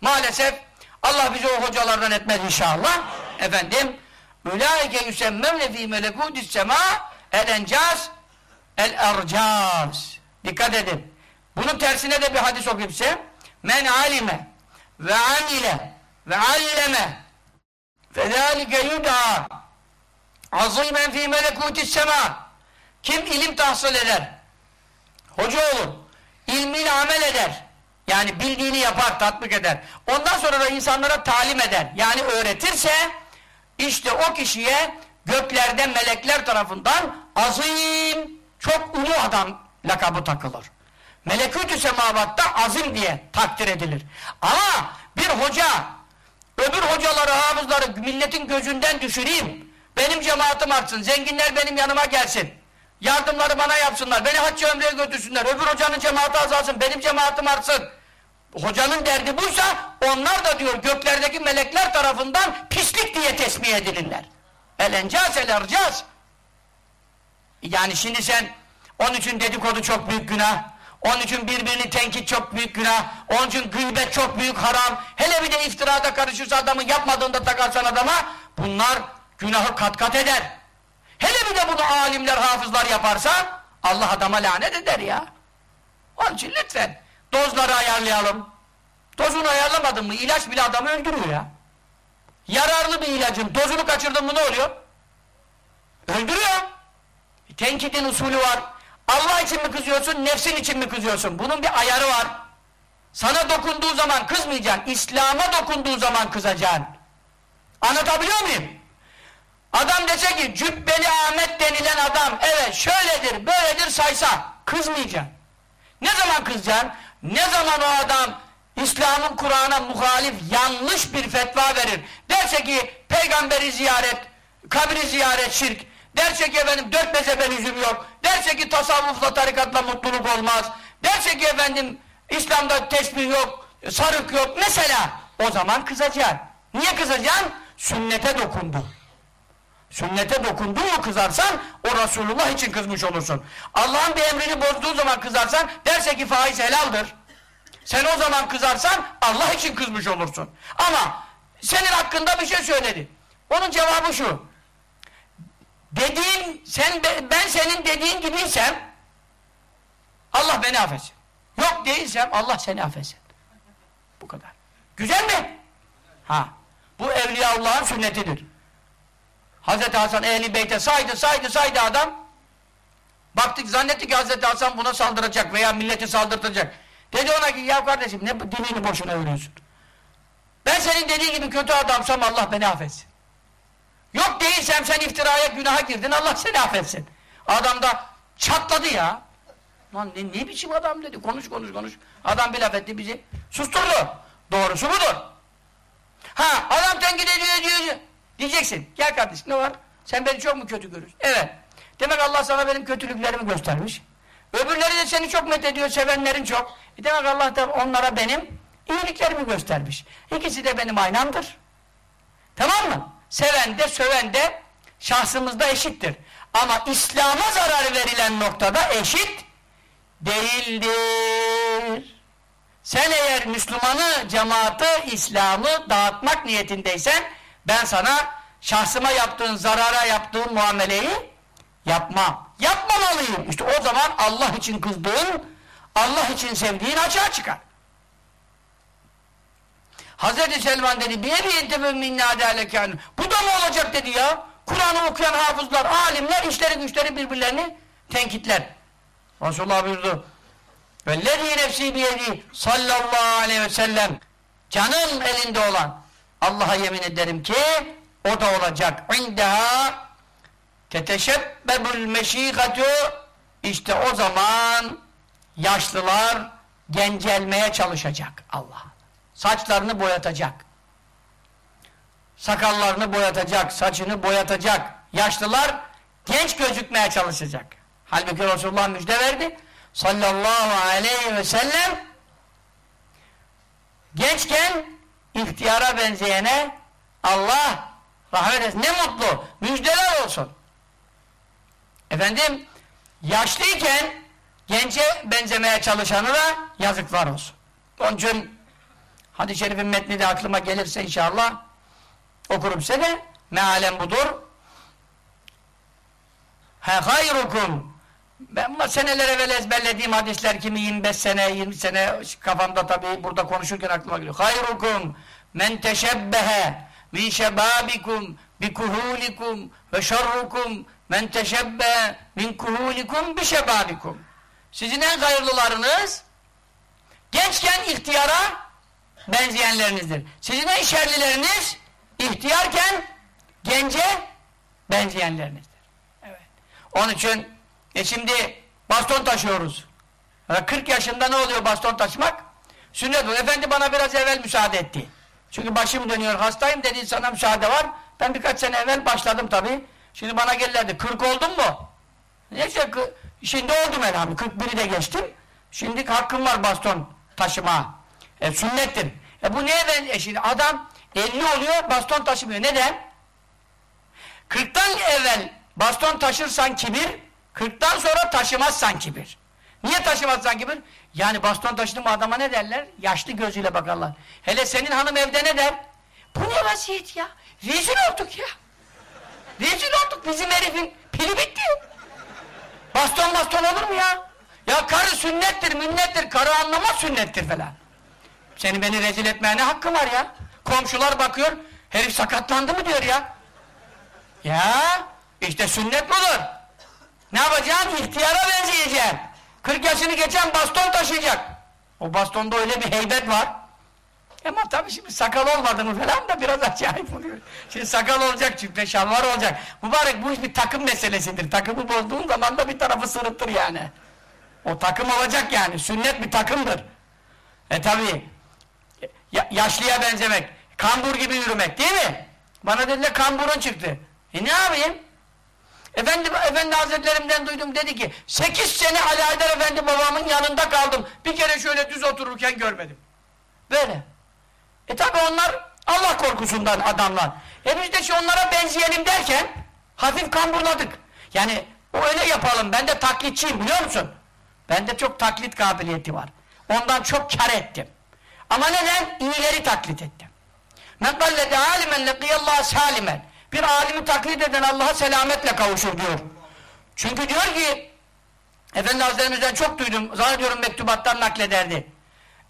S1: Maalesef Allah bizi o hocalardan etmez inşallah. Efendim Ulaike yüsemmevne fî melekûdis semâ el encaz el ercaz. Dikkat edin. Bunun tersine de bir hadis okuyayım size. Men alime ve amile ve alleme fezâlike yudâ azîmen fî melekûtis semâ Kim ilim tahsil eder, hoca olur, ilmiyle amel eder, yani bildiğini yapar, tatbik eder. Ondan sonra da insanlara talim eder. Yani öğretirse işte o kişiye göklerde melekler tarafından azim, çok ulu adam lakabı takılır. Melekûtü semavatta azim diye takdir edilir. Ama bir hoca öbür hocaları, hafızları milletin gözünden düşüreyim. Benim cemaatim artsın, zenginler benim yanıma gelsin. Yardımları bana yapsınlar, beni hacca ömreye götürsünler. Öbür hocanın cemaati azalsın, benim cemaatim artsın. Hocanın derdi buysa onlar da diyor göklerdeki melekler tarafından pislik diye tesmih edilirler. El encaz el ercaz. Yani şimdi sen onun için dedikodu çok büyük günah. Onun için birbirini tenkit çok büyük günah. Onun için gıybet çok büyük haram. Hele bir de iftirada karışırsa adamı yapmadığında takarsan adama bunlar günahı kat kat eder. Hele bir de bunu alimler, hafızlar yaparsa Allah adama lanet eder ya. Onun için lütfen dozları ayarlayalım. Dozunu ayarlamadın mı ilaç bile adamı öldürüyor ya. Yararlı bir ilacın dozunu kaçırdın mı ne oluyor? Öldürüyor. Tenkidin usulü var. Allah için mi kızıyorsun, nefsin için mi kızıyorsun? Bunun bir ayarı var. Sana dokunduğu zaman kızmayacaksın. İslam'a dokunduğu zaman kızacaksın. Anlatabiliyor muyum? Adam dese ki Cübbeli Ahmet denilen adam evet şöyledir, böyledir saysa kızmayacaksın. Ne zaman kızacaksın? Ne zaman o adam İslam'ın Kur'an'a muhalif yanlış bir fetva verir. Derse ki peygamberi ziyaret, kabri ziyaret şirk. Derse ki efendim dört mezhebe lüzum yok. Derse ki tasavvufla tarikatla mutluluk olmaz. Derse ki efendim İslam'da tesbih yok, sarık yok. Mesela o zaman kızacaksın. Niye kızacaksın? Sünnete dokundu. Sünnete dokundu mu kızarsan o Resulullah için kızmış olursun. Allah'ın bir emrini bozduğu zaman kızarsan derse ki faiz helaldir. Sen o zaman kızarsan Allah için kızmış olursun. Ama senin hakkında bir şey söyledi. Onun cevabı şu. Dediğin, sen ben senin dediğin gibiysem Allah beni affetsin. Yok değilsem Allah seni affetsin. Bu kadar. Güzel mi? Ha. Bu Evliyaullah'ın sünnetidir. Hazreti Hasan ehli beyte saydı saydı saydı adam. Baktık zannetti ki Hazreti Hasan buna saldıracak veya milleti saldırtacak. Dedi ona ki ya kardeşim ne dinini boşuna övüyorsun. Ben senin dediğin gibi kötü adamsam Allah beni affetsin. Yok değilsem sen iftiraya günaha girdin Allah seni affetsin. Adam da çatladı ya. Lan ne, ne biçim adam dedi konuş konuş konuş. Adam bir laf etti bizi susturdu. Doğrusu budur. Ha adam tenkit ediyor ediyor. Diyeceksin gel kardeşim ne var? Sen beni çok mu kötü görürsün? Evet. Demek Allah sana benim kötülüklerimi göstermiş. Öbürleri de seni çok met ediyor, sevenlerin çok. E demek Allah da onlara benim iyiliklerimi göstermiş. İkisi de benim aynamdır. Tamam mı? Seven de söven de şahsımızda eşittir. Ama İslam'a zarar verilen noktada eşit değildir. Sen eğer Müslümanı, cemaati, İslam'ı dağıtmak niyetindeysen ben sana şahsıma yaptığın zarara yaptığın muameleyi yapmam. Yapmamalıyım. İşte o zaman Allah için kızdığın, Allah için sevdiğin açığa çıkar. Hazreti Selman dedi bir yentefü minna Bu da mı olacak dedi ya. Kur'an'ı okuyan hafızlar, alimler işleri güçleri birbirlerini tenkitler. Resulullah buyurdu. Vellezî nefsî biyedî sallallahu aleyhi ve sellem canım elinde olan Allah'a yemin ederim ki o da olacak. İndeha teteşebbebul meşîgatü işte o zaman yaşlılar gencelmeye çalışacak Allah. Saçlarını boyatacak. Sakallarını boyatacak, saçını boyatacak. Yaşlılar genç gözükmeye çalışacak. Halbuki Resulullah müjde verdi. Sallallahu aleyhi ve sellem gençken ihtiyara benzeyene Allah rahmet etsin. Ne mutlu. Müjdeler olsun. Efendim yaşlıyken gence benzemeye çalışanı da yazıklar olsun. Onun için hadis-i şerifin metni de aklıma gelirse inşallah okurum size mealen budur. Ha hayrukum ben bunlar seneler evvel ezberlediğim hadisler kimi 25 sene 20 sene kafamda tabii burada konuşurken aklıma geliyor. Hayrukum men teşebbehe min şebabikum bi kuhulikum ve şerrukum men teşebbehe min kuhulikum bi şebabikum. Sizin en hayırlılarınız gençken ihtiyara benzeyenlerinizdir. Sizin en şerlileriniz ihtiyarken gence benzeyenlerinizdir. Evet. Onun için e şimdi baston taşıyoruz. 40 yaşında ne oluyor baston taşımak? Sünnet oluyor. Efendi bana biraz evvel müsaade etti. Çünkü başım dönüyor hastayım dedi sana müsaade var. Ben birkaç sene evvel başladım tabii. Şimdi bana gelirlerdi. 40 oldun mu? Neyse şimdi oldum elhamdülillah. 41'i de geçtim. Şimdi hakkım var baston taşıma. E, sünnettir. E bu neye ben? E şimdi adam 50 oluyor baston taşımıyor. Neden? 40'tan evvel baston taşırsan kibir, 40'tan sonra taşımazsan kibir. Niye taşımazsan kibir? Yani baston taşıdı mı adama ne derler? Yaşlı gözüyle bakarlar. Hele senin hanım evde ne der? Bu ne vaziyet ya? Rezil olduk ya. Rezil olduk bizim herifin pili bitti. Baston baston olur mu ya? Ya karı sünnettir, münnettir, karı anlamaz sünnettir falan. Seni beni rezil etmeye ne hakkı var ya? Komşular bakıyor, herif sakatlandı mı diyor ya. Ya, işte sünnet budur. Ne yapacaksın? İhtiyara benzeyeceksin. 40 yaşını geçen baston taşıyacak. O bastonda öyle bir heybet var. Ama tabii şimdi sakal olmadı mı falan da biraz acayip oluyor. Şimdi sakal olacak, çünkü şalvar olacak. Mübarek bu iş bir takım meselesidir. Takımı bozduğun zaman da bir tarafı sırıtır yani. O takım olacak yani. Sünnet bir takımdır. E tabii ya, yaşlıya benzemek, kambur gibi yürümek değil mi? Bana dediler kamburun çıktı. E ne yapayım? Efendi, Efendi Hazretlerimden duydum dedi ki sekiz sene Ali Haydar Efendi babamın yanında kaldım. Bir kere şöyle düz otururken görmedim. Böyle. E tabi onlar Allah korkusundan adamlar. E biz de şu onlara benzeyelim derken hafif kamburladık. Yani o öyle yapalım. Ben de taklitçiyim biliyor musun? Bende çok taklit kabiliyeti var. Ondan çok kar ettim. Ama neden? İyileri taklit ettim. Men kallede alimen lekiyallah salimen. Bir alimi taklit eden Allah'a selametle kavuşur diyor. Çünkü diyor ki Efendi Hazretlerimizden çok duydum. Zannediyorum mektubattan naklederdi.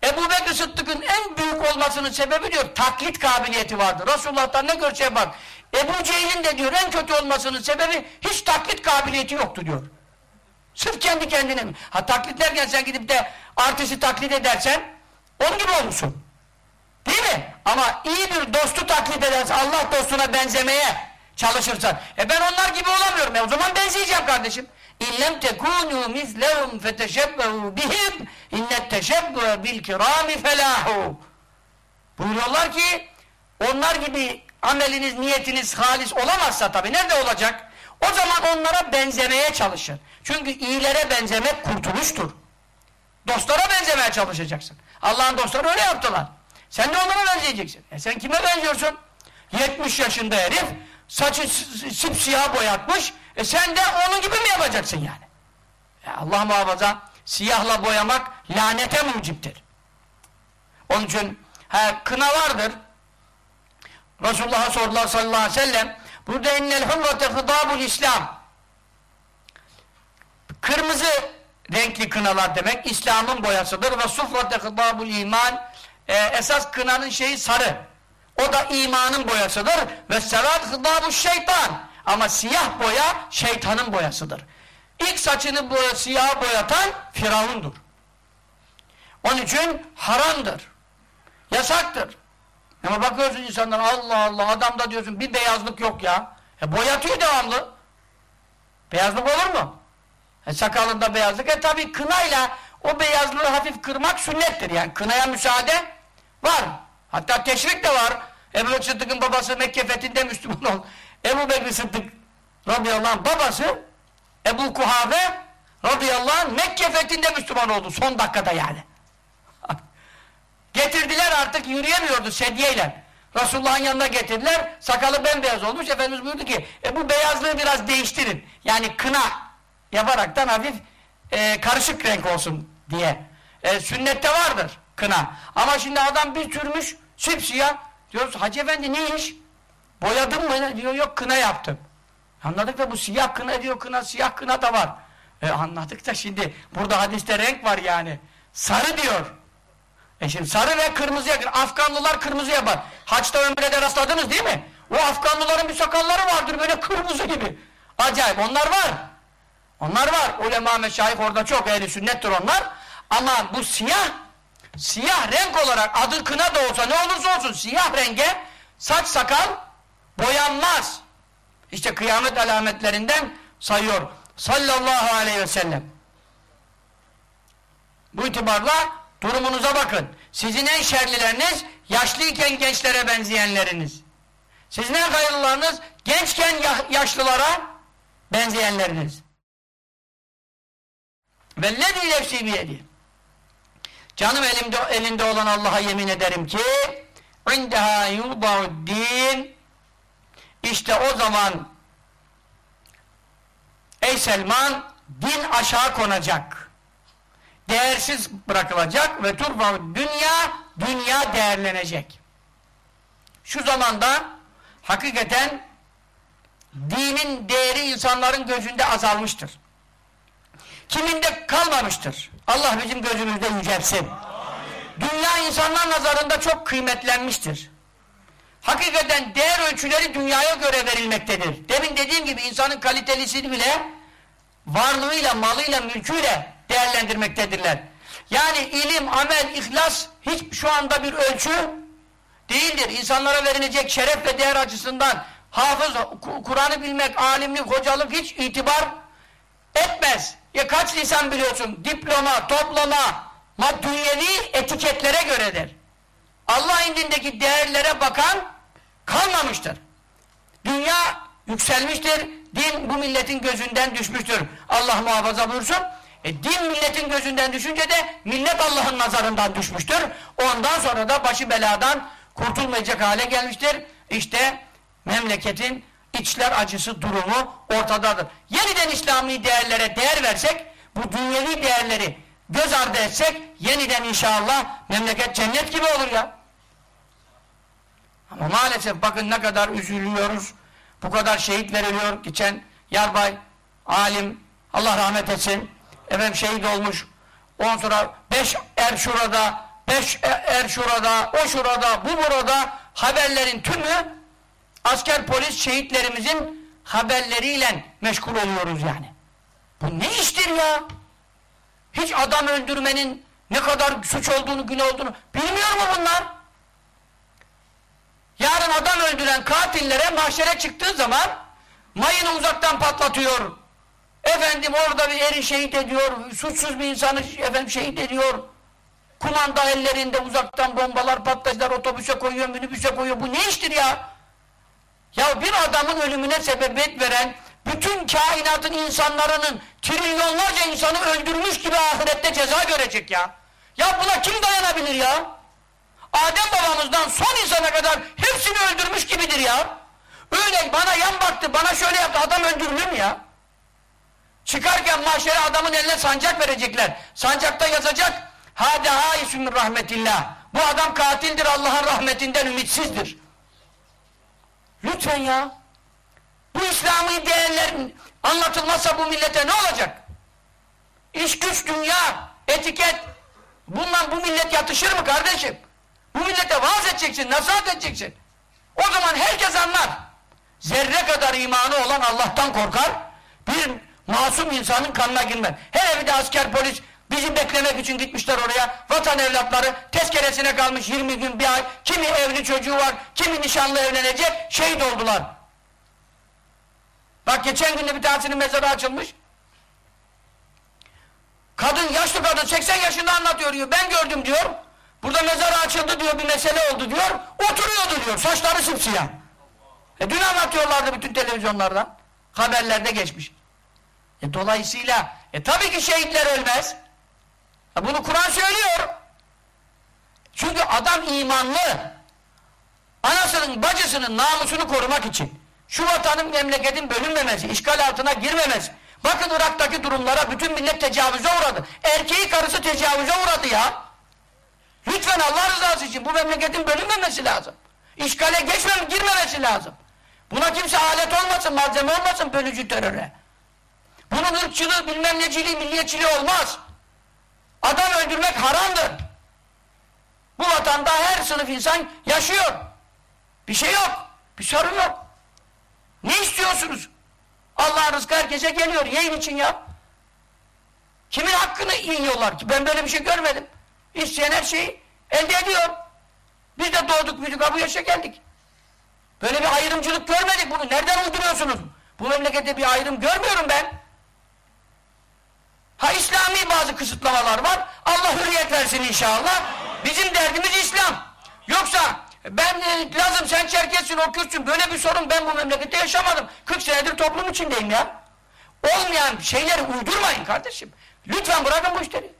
S1: Ebu Bekir Sıddık'ın en büyük olmasının sebebi diyor taklit kabiliyeti vardır. Resulullah'tan ne görse bak. Ebu Cehil'in de diyor en kötü olmasının sebebi hiç taklit kabiliyeti yoktu diyor. Sırf kendi kendine mi? Ha taklit derken sen gidip de artisti taklit edersen onun gibi olursun. Değil mi? Ama iyi bir dostu taklit edersen Allah dostuna benzemeye çalışırsan. E ben onlar gibi olamıyorum. E o zaman benzeyeceğim kardeşim. İllem tekunu mislehum feteşebbehu bihim innet teşebbehe bil kirami felahu. Buyuruyorlar ki onlar gibi ameliniz, niyetiniz halis olamazsa tabi nerede olacak? O zaman onlara benzemeye çalışın. Çünkü iyilere benzemek kurtuluştur. Dostlara benzemeye çalışacaksın. Allah'ın dostları öyle yaptılar. Sen de onlara benzeyeceksin. E sen kime benziyorsun? 70 yaşında herif saçı sipsiyah boyatmış. E sen de onun gibi mi yapacaksın yani? E Allah muhafaza siyahla boyamak lanete muciptir. Onun için he, kına vardır. Resulullah'a sordular sallallahu aleyhi ve sellem burada innel hurrate hıdabul İslam kırmızı renkli kınalar demek İslam'ın boyasıdır ve sufrate hıdabul iman e, esas kınanın şeyi sarı o da imanın boyasıdır ve sevat hıdabu şeytan ama siyah boya şeytanın boyasıdır İlk saçını boya, siyah boyatan Firavundur onun için haramdır yasaktır ama bakıyorsun insanlar Allah Allah adamda diyorsun bir beyazlık yok ya e boyatıyor devamlı beyazlık olur mu? E, sakalında beyazlık. E tabi kınayla o beyazlığı hafif kırmak sünnettir. Yani kınaya müsaade var. Hatta teşvik de var. Ebu Sıddık'ın babası Mekke fethinde Müslüman oldu. Ebu Bekir Sıddık radıyallahu anh babası Ebu Kuhafe radıyallahu anh Mekke fethinde Müslüman oldu. Son dakikada yani. Getirdiler artık yürüyemiyordu sedyeyle. Resulullah'ın yanına getirdiler. Sakalı bembeyaz olmuş. Efendimiz buyurdu ki e, bu beyazlığı biraz değiştirin. Yani kına yaparaktan hafif e, karışık renk olsun diye. E, sünnette vardır kına. Ama şimdi adam bir türmüş sipsiyah. Diyoruz Hacı Efendi ne iş? Boyadın mı? Diyor yok kına yaptım. Anladık da bu siyah kına diyor kına siyah kına da var. E, anladık da şimdi burada hadiste renk var yani. Sarı diyor. E şimdi sarı ve kırmızı yakın. Afganlılar kırmızı yapar. Haçta ömrede rastladınız değil mi? O Afganlıların bir sakalları vardır böyle kırmızı gibi. Acayip onlar var. Onlar var. Ulema meşayih orada çok ehli sünnettir onlar. Ama bu siyah siyah renk olarak adı kına da olsa ne olursa olsun siyah renge saç sakal boyanmaz. İşte kıyamet alametlerinden sayıyor. Sallallahu aleyhi ve sellem. Bu itibarla durumunuza bakın. Sizin en şerlileriniz yaşlıyken gençlere benzeyenleriniz. Sizin en hayırlılarınız gençken yaşlılara benzeyenleriniz. Vellezî nefsî biyedi. Canım elimde, elinde olan Allah'a yemin ederim ki indehâ yudâuddîn işte o zaman ey Selman din aşağı konacak. Değersiz bırakılacak ve turba dünya dünya değerlenecek. Şu zamanda hakikaten dinin değeri insanların gözünde azalmıştır kiminde kalmamıştır. Allah bizim gözümüzde yücelsin. Dünya insanlar nazarında çok kıymetlenmiştir. Hakikaten değer ölçüleri dünyaya göre verilmektedir. Demin dediğim gibi insanın kalitelisini bile varlığıyla, malıyla, mülküyle değerlendirmektedirler. Yani ilim, amel, ihlas hiç şu anda bir ölçü değildir. İnsanlara verilecek şeref ve değer açısından hafız, Kur'an'ı bilmek, alimlik, hocalık hiç itibar etmez. Ya kaç lisan biliyorsun? Diploma, toplama, dünyevi etiketlere göredir. Allah indindeki değerlere bakan kalmamıştır. Dünya yükselmiştir. Din bu milletin gözünden düşmüştür. Allah muhafaza buyursun. E, din milletin gözünden düşünce de millet Allah'ın nazarından düşmüştür. Ondan sonra da başı beladan kurtulmayacak hale gelmiştir. İşte memleketin içler acısı durumu ortadadır. Yeniden İslami değerlere değer versek, bu dünyevi değerleri göz ardı etsek, yeniden inşallah memleket cennet gibi olur ya. Ama maalesef bakın ne kadar üzülüyoruz, bu kadar şehit veriliyor. Geçen yarbay, alim, Allah rahmet etsin, efendim şehit olmuş. Ondan sonra beş er şurada eş, e, er şurada, o şurada, bu burada haberlerin tümü asker polis şehitlerimizin haberleriyle meşgul oluyoruz yani. Bu ne iştir ya? Hiç adam öldürmenin ne kadar suç olduğunu, günah olduğunu bilmiyor mu bunlar? Yarın adam öldüren katillere mahşere çıktığı zaman mayını uzaktan patlatıyor. Efendim orada bir eri şehit ediyor. Suçsuz bir insanı efendim şehit ediyor. Kumanda ellerinde uzaktan bombalar, patlayıcılar otobüse koyuyor, minibüse koyuyor. Bu ne iştir ya? Ya bir adamın ölümüne sebebiyet veren bütün kainatın insanların trilyonlarca insanı öldürmüş gibi ahirette ceza görecek ya. Ya buna kim dayanabilir ya? Adem babamızdan son insana kadar hepsini öldürmüş gibidir ya. Öyle bana yan baktı, bana şöyle yaptı, adam öldürülür mü ya? Çıkarken mahşere adamın eline sancak verecekler. Sancakta yazacak, Hâde hâisü min rahmetillah. Bu adam katildir, Allah'ın rahmetinden ümitsizdir. Lütfen ya. Bu İslami değerlerin anlatılmazsa bu millete ne olacak? İş güç, dünya, etiket. Bundan bu millet yatışır mı kardeşim? Bu millete vaaz edeceksin, nasihat edeceksin. O zaman herkes anlar. Zerre kadar imanı olan Allah'tan korkar. Bir masum insanın kanına girmez. Hele bir de asker polis bizi beklemek için gitmişler oraya. Vatan evlatları tezkeresine kalmış 20 gün bir ay. Kimi evli çocuğu var, kimi nişanlı evlenecek. Şehit oldular. Bak geçen günde bir tanesinin mezarı açılmış. Kadın, yaşlı kadın 80 yaşında anlatıyor diyor. Ben gördüm diyor. Burada mezarı açıldı diyor, bir mesele oldu diyor. Oturuyordu diyor, saçları simsiyah. E dün anlatıyorlardı bütün televizyonlardan. Haberlerde geçmiş. E dolayısıyla, e tabii ki şehitler ölmez. E bunu Kur'an söylüyor. Çünkü adam imanlı. Anasının, bacısının namusunu korumak için. Şu vatanın, memleketin bölünmemesi, işgal altına girmemesi. Bakın Irak'taki durumlara bütün millet tecavüze uğradı. Erkeği karısı tecavüze uğradı ya. Lütfen Allah rızası için bu memleketin bölünmemesi lazım. İşgale geçmem, girmemesi lazım. Buna kimse alet olmasın, malzeme olmasın bölücü teröre. Bunun ırkçılığı, bilmem neciliği, milliyetçiliği olmaz. Adam öldürmek haramdır. Bu vatanda her sınıf insan yaşıyor. Bir şey yok. Bir sorun yok. Ne istiyorsunuz? Allah'ın rızkı herkese geliyor. Yiyin için ya. Kimin hakkını yiyorlar ki? Ben böyle bir şey görmedim. İsteyen her şeyi elde ediyor. Biz de doğduk büyüdük bu yaşa geldik. Böyle bir ayrımcılık görmedik bunu. Nereden uyduruyorsunuz? Bu memlekette bir ayrım görmüyorum ben. Ha İslami bazı kısıtlamalar var. Allah hürriyet versin inşallah. Bizim derdimiz İslam. Yoksa ben e, Lazım sen Çerkessin o Kürtsün böyle bir sorun ben bu memlekette yaşamadım. 40 senedir toplum içindeyim ya. Olmayan şeyleri uydurmayın kardeşim. Lütfen bırakın bu işleri.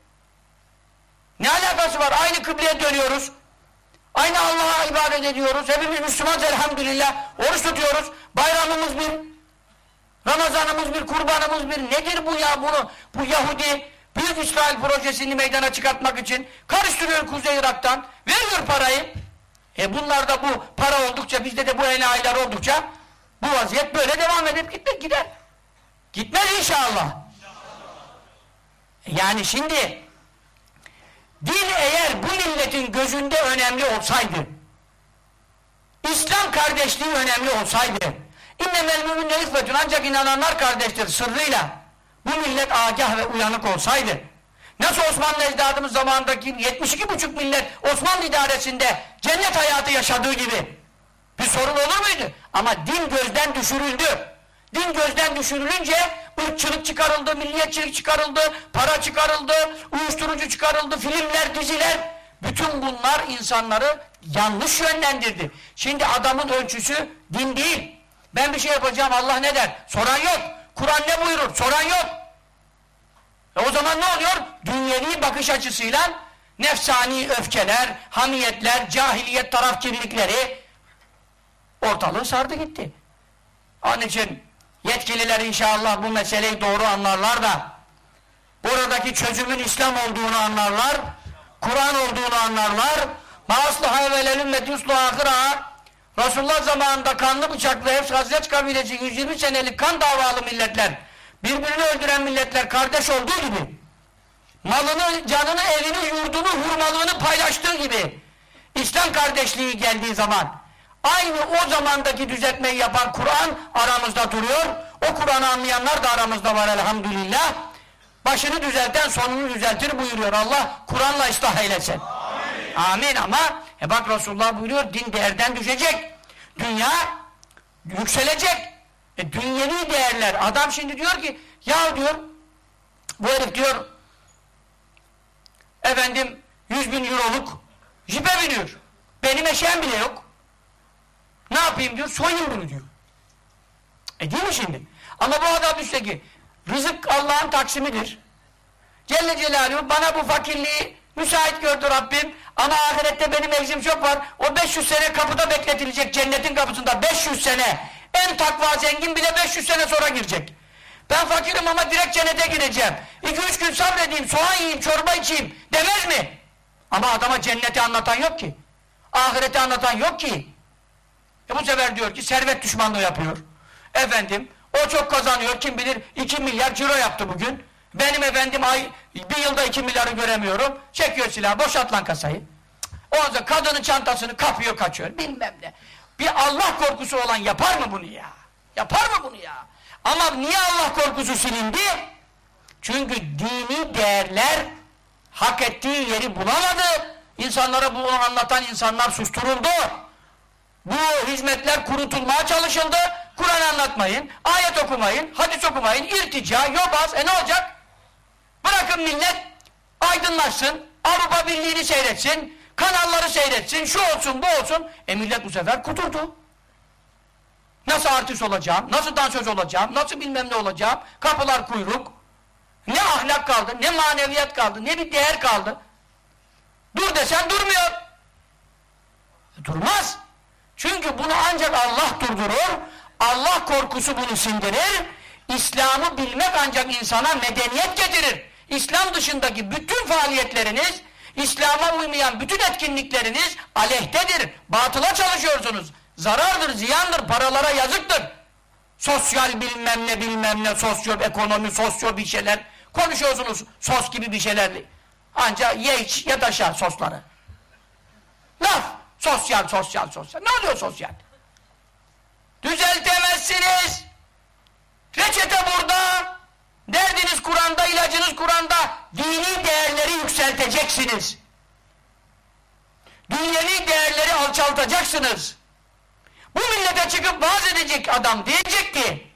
S1: Ne alakası var? Aynı kıbleye dönüyoruz. Aynı Allah'a ibadet ediyoruz. Hepimiz Müslümanız elhamdülillah. Oruç tutuyoruz. Bayramımız bir. Ramazanımız bir, kurbanımız bir. Nedir bu ya bunu? Bu Yahudi Büyük İsrail projesini meydana çıkartmak için karıştırıyor Kuzey Irak'tan. Veriyor parayı. E bunlar da bu para oldukça, bizde de bu enayiler oldukça bu vaziyet böyle devam edip gitmek gider. Gitmez inşallah. Yani şimdi din eğer bu milletin gözünde önemli olsaydı İslam kardeşliği önemli olsaydı İnnemel müminne ihvetün ancak inananlar kardeştir sırrıyla bu millet agah ve uyanık olsaydı nasıl Osmanlı ecdadımız zamanındaki 72,5 millet Osmanlı idaresinde cennet hayatı yaşadığı gibi bir sorun olur muydu? Ama din gözden düşürüldü. Din gözden düşürülünce ırkçılık çıkarıldı, milliyetçilik çıkarıldı, para çıkarıldı, uyuşturucu çıkarıldı, filmler, diziler. Bütün bunlar insanları yanlış yönlendirdi. Şimdi adamın ölçüsü din değil. Ben bir şey yapacağım Allah ne der? Soran yok. Kur'an ne buyurur? Soran yok. E o zaman ne oluyor? Dünyevi bakış açısıyla nefsani öfkeler, hamiyetler, cahiliyet tarafkirlikleri ortalığı sardı gitti. Onun için yetkililer inşallah bu meseleyi doğru anlarlar da buradaki çözümün İslam olduğunu anlarlar, Kur'an olduğunu anlarlar. Mâslıha evvelel ümmet yuslu ahıra Resulullah zamanında kanlı bıçaklı hepsi Hazret kabilesi 120 senelik kan davalı milletler birbirini öldüren milletler kardeş olduğu gibi malını, canını, evini, yurdunu, hurmalığını paylaştığı gibi İslam kardeşliği geldiği zaman aynı o zamandaki düzeltmeyi yapan Kur'an aramızda duruyor. O Kur'an'ı anlayanlar da aramızda var elhamdülillah. Başını düzelten sonunu düzeltir buyuruyor. Allah Kur'an'la ıslah eylesin. Amin. Amin ama e bak Resulullah buyuruyor din değerden düşecek. Dünya yükselecek. E dünyevi değerler. Adam şimdi diyor ki ya diyor bu herif diyor efendim 100 bin euroluk jipe biniyor. Benim eşeğim bile yok. Ne yapayım diyor soyayım bunu diyor. E değil mi şimdi? Ama bu adam işte ki rızık Allah'ın taksimidir. Celle Celaluhu bana bu fakirliği müsait gördü Rabbim ama ahirette benim evzim çok var. O 500 sene kapıda bekletilecek cennetin kapısında 500 sene. En takva zengin bile 500 sene sonra girecek. Ben fakirim ama direkt cennete gireceğim. 2-3 gün sabredeyim, soğan yiyeyim, çorba içeyim demez mi? Ama adama cenneti anlatan yok ki. Ahireti anlatan yok ki. E bu sefer diyor ki servet düşmanlığı yapıyor. Efendim o çok kazanıyor kim bilir 2 milyar ciro yaptı bugün. Benim efendim ay bir yılda 2 milyarı göremiyorum. Çekiyor silahı boşalt lan kasayı. O anda kadının çantasını kapıyor kaçıyor bilmem ne. Bir Allah korkusu olan yapar mı bunu ya? Yapar mı bunu ya? Ama niye Allah korkusu silindi? Çünkü dini değerler hak ettiği yeri bulamadı. İnsanlara bunu anlatan insanlar susturuldu. Bu hizmetler kurutulmaya çalışıldı. Kur'an anlatmayın, ayet okumayın, hadis okumayın, irtica, yobaz. E ne olacak? Bırakın millet aydınlaşsın, Avrupa Birliği'ni seyretsin, kanalları seyretsin, şu olsun, bu olsun. E millet bu sefer kuturdu. Nasıl artist olacağım, nasıl dansöz olacağım, nasıl bilmem ne olacağım, kapılar kuyruk. Ne ahlak kaldı, ne maneviyat kaldı, ne bir değer kaldı. Dur desen durmuyor. E, durmaz. Çünkü bunu ancak Allah durdurur, Allah korkusu bunu sindirir, İslam'ı bilmek ancak insana medeniyet getirir. İslam dışındaki bütün faaliyetleriniz, İslam'a uymayan bütün etkinlikleriniz aleyhtedir, batıla çalışıyorsunuz. Zarardır, ziyandır, paralara yazıktır. Sosyal bilmem ne bilmem ne, sosyo ekonomi, sosyo bir şeyler konuşuyorsunuz, sos gibi bir şeyler. Ancak ye iç, yat aşağı sosları. Laf, sosyal, sosyal, sosyal. Ne oluyor sosyal? Düzeltemezsiniz. Reçete burada. Derdiniz Kur'an'da, ilacınız Kur'an'da. Dini değerleri yükselteceksiniz. Dünyevi değerleri alçaltacaksınız. Bu millete çıkıp vaaz edecek adam diyecek ki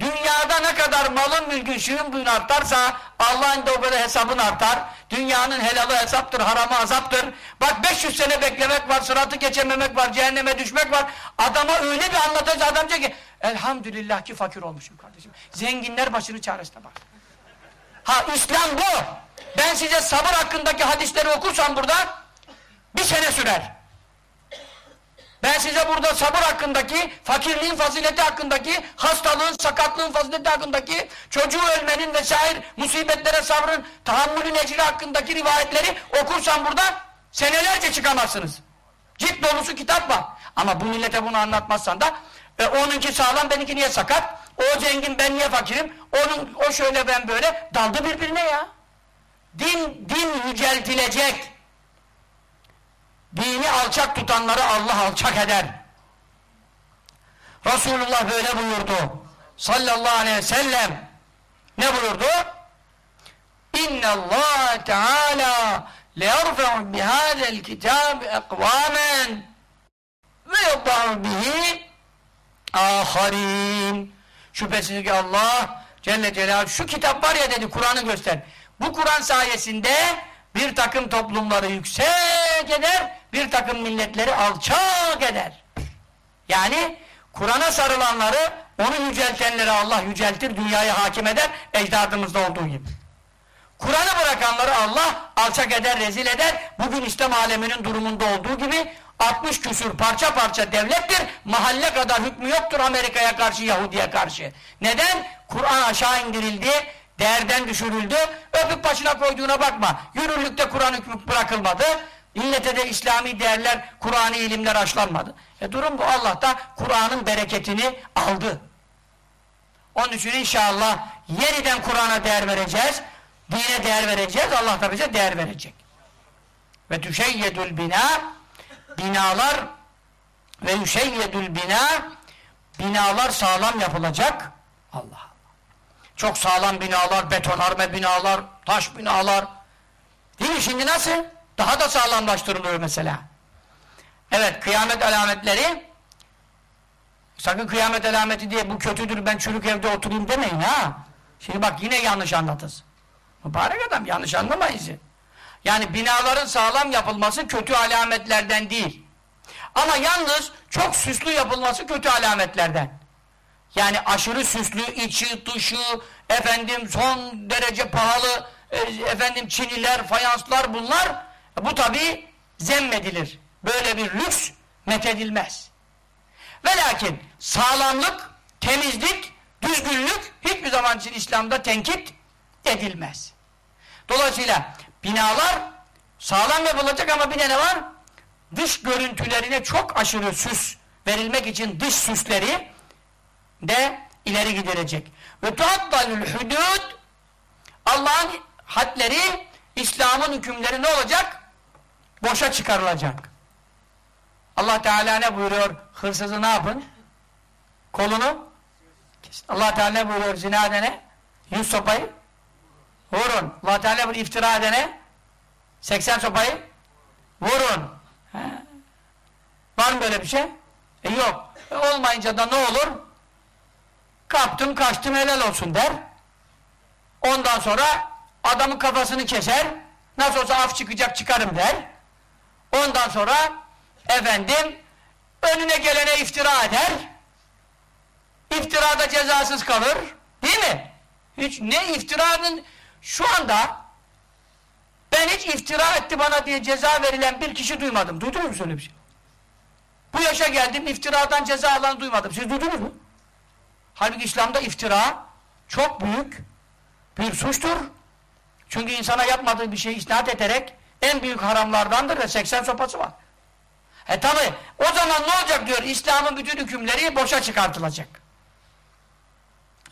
S1: dünyada ne kadar malın mülkün şuyun buyun artarsa Allah'ın da o kadar hesabın artar. Dünyanın helalı hesaptır, haramı azaptır. Bak 500 sene beklemek var, sıratı geçememek var, cehenneme düşmek var. Adama öyle bir anlatacak adam ki elhamdülillah ki fakir olmuşum kardeşim. Zenginler başını çaresine bak. Ha İslam bu. Ben size sabır hakkındaki hadisleri okursam burada bir sene sürer. Ben size burada sabır hakkındaki, fakirliğin fazileti hakkındaki, hastalığın, sakatlığın fazileti hakkındaki, çocuğu ölmenin vesaire musibetlere sabrın, tahammülün ecri hakkındaki rivayetleri okursam burada senelerce çıkamazsınız. Cilt dolusu kitap var. Ama bu millete bunu anlatmazsan da e, onunki sağlam, benimki niye sakat? O zengin, ben niye fakirim? Onun, o şöyle, ben böyle. Daldı birbirine ya. Din, din yüceltilecek. Dini alçak tutanları Allah alçak eder. Resulullah böyle buyurdu. Sallallahu aleyhi ve sellem. Ne buyurdu? İnne Allah Teala leyerfe'u bihâzel kitâbi ekvâmen ve yadâhu bihi âharîn. Şüphesiz ki Allah Celle Celaluhu şu kitap var ya dedi Kur'an'ı göster. Bu Kur'an sayesinde bir takım toplumları yüksek eder, bir takım milletleri alçak eder. Yani Kur'an'a sarılanları, onu yüceltenleri Allah yüceltir, dünyayı hakim eder, ecdadımızda olduğu gibi. Kur'an'ı bırakanları Allah alçak eder, rezil eder. Bugün İslam aleminin durumunda olduğu gibi 60 küsur parça parça devlettir. Mahalle kadar hükmü yoktur Amerika'ya karşı, Yahudi'ye karşı. Neden? Kur'an aşağı indirildi, değerden düşürüldü. Öpüp başına koyduğuna bakma. Yürürlükte Kur'an hükmü bırakılmadı. Millete de İslami değerler, Kur'an'ı ilimler aşlanmadı. E durum bu. Allah da Kur'an'ın bereketini aldı. Onun için inşallah yeniden Kur'an'a değer vereceğiz. Dine değer vereceğiz, Allah da bize değer verecek. Ve tüşeyyedül bina binalar ve yüşeyyedül bina binalar sağlam yapılacak. Allah Allah. Çok sağlam binalar, betonarme binalar, taş binalar. Değil mi? Şimdi nasıl? Daha da sağlamlaştırılıyor mesela. Evet, kıyamet alametleri sakın kıyamet alameti diye bu kötüdür ben çürük evde oturayım demeyin ha. Şimdi bak yine yanlış anlatız. Mübarek adam yanlış anlamayız. Yani binaların sağlam yapılması kötü alametlerden değil. Ama yalnız çok süslü yapılması kötü alametlerden. Yani aşırı süslü, içi, dışı, efendim son derece pahalı, e, efendim çiniler, fayanslar bunlar. Bu tabi zemmedilir. Böyle bir lüks methedilmez. Ve lakin sağlamlık, temizlik, düzgünlük hiçbir zaman için İslam'da tenkit edilmez. Dolayısıyla binalar sağlam yapılacak ama bir ne var? Dış görüntülerine çok aşırı süs verilmek için dış süsleri de ileri giderecek. Ve tuaddalül hudud Allah'ın hadleri İslam'ın hükümleri ne olacak? Boşa çıkarılacak. Allah Teala ne buyuruyor? Hırsızı ne yapın? Kolunu Allah Teala ne buyuruyor zina edene? Yüz sopayı vurun. Allah Teala buyuruyor iftira edene 80 sopayı vurun. He. Var mı böyle bir şey? E yok. E olmayınca da ne olur? Kaptım kaçtım helal olsun der. Ondan sonra adamın kafasını keser. Nasıl olsa af çıkacak çıkarım der. Ondan sonra efendim önüne gelene iftira eder. İftirada cezasız kalır. Değil mi? Hiç ne iftiranın şu anda ben hiç iftira etti bana diye ceza verilen bir kişi duymadım. Duydunuz mu öyle bir şey? Bu yaşa geldim iftiradan ceza alan duymadım. Siz duydunuz mu? Halbuki İslam'da iftira çok büyük bir suçtur. Çünkü insana yapmadığı bir şeyi isnat ederek en büyük haramlardandır ve 80 sopası var. E tabi o zaman ne olacak diyor İslam'ın bütün hükümleri boşa çıkartılacak.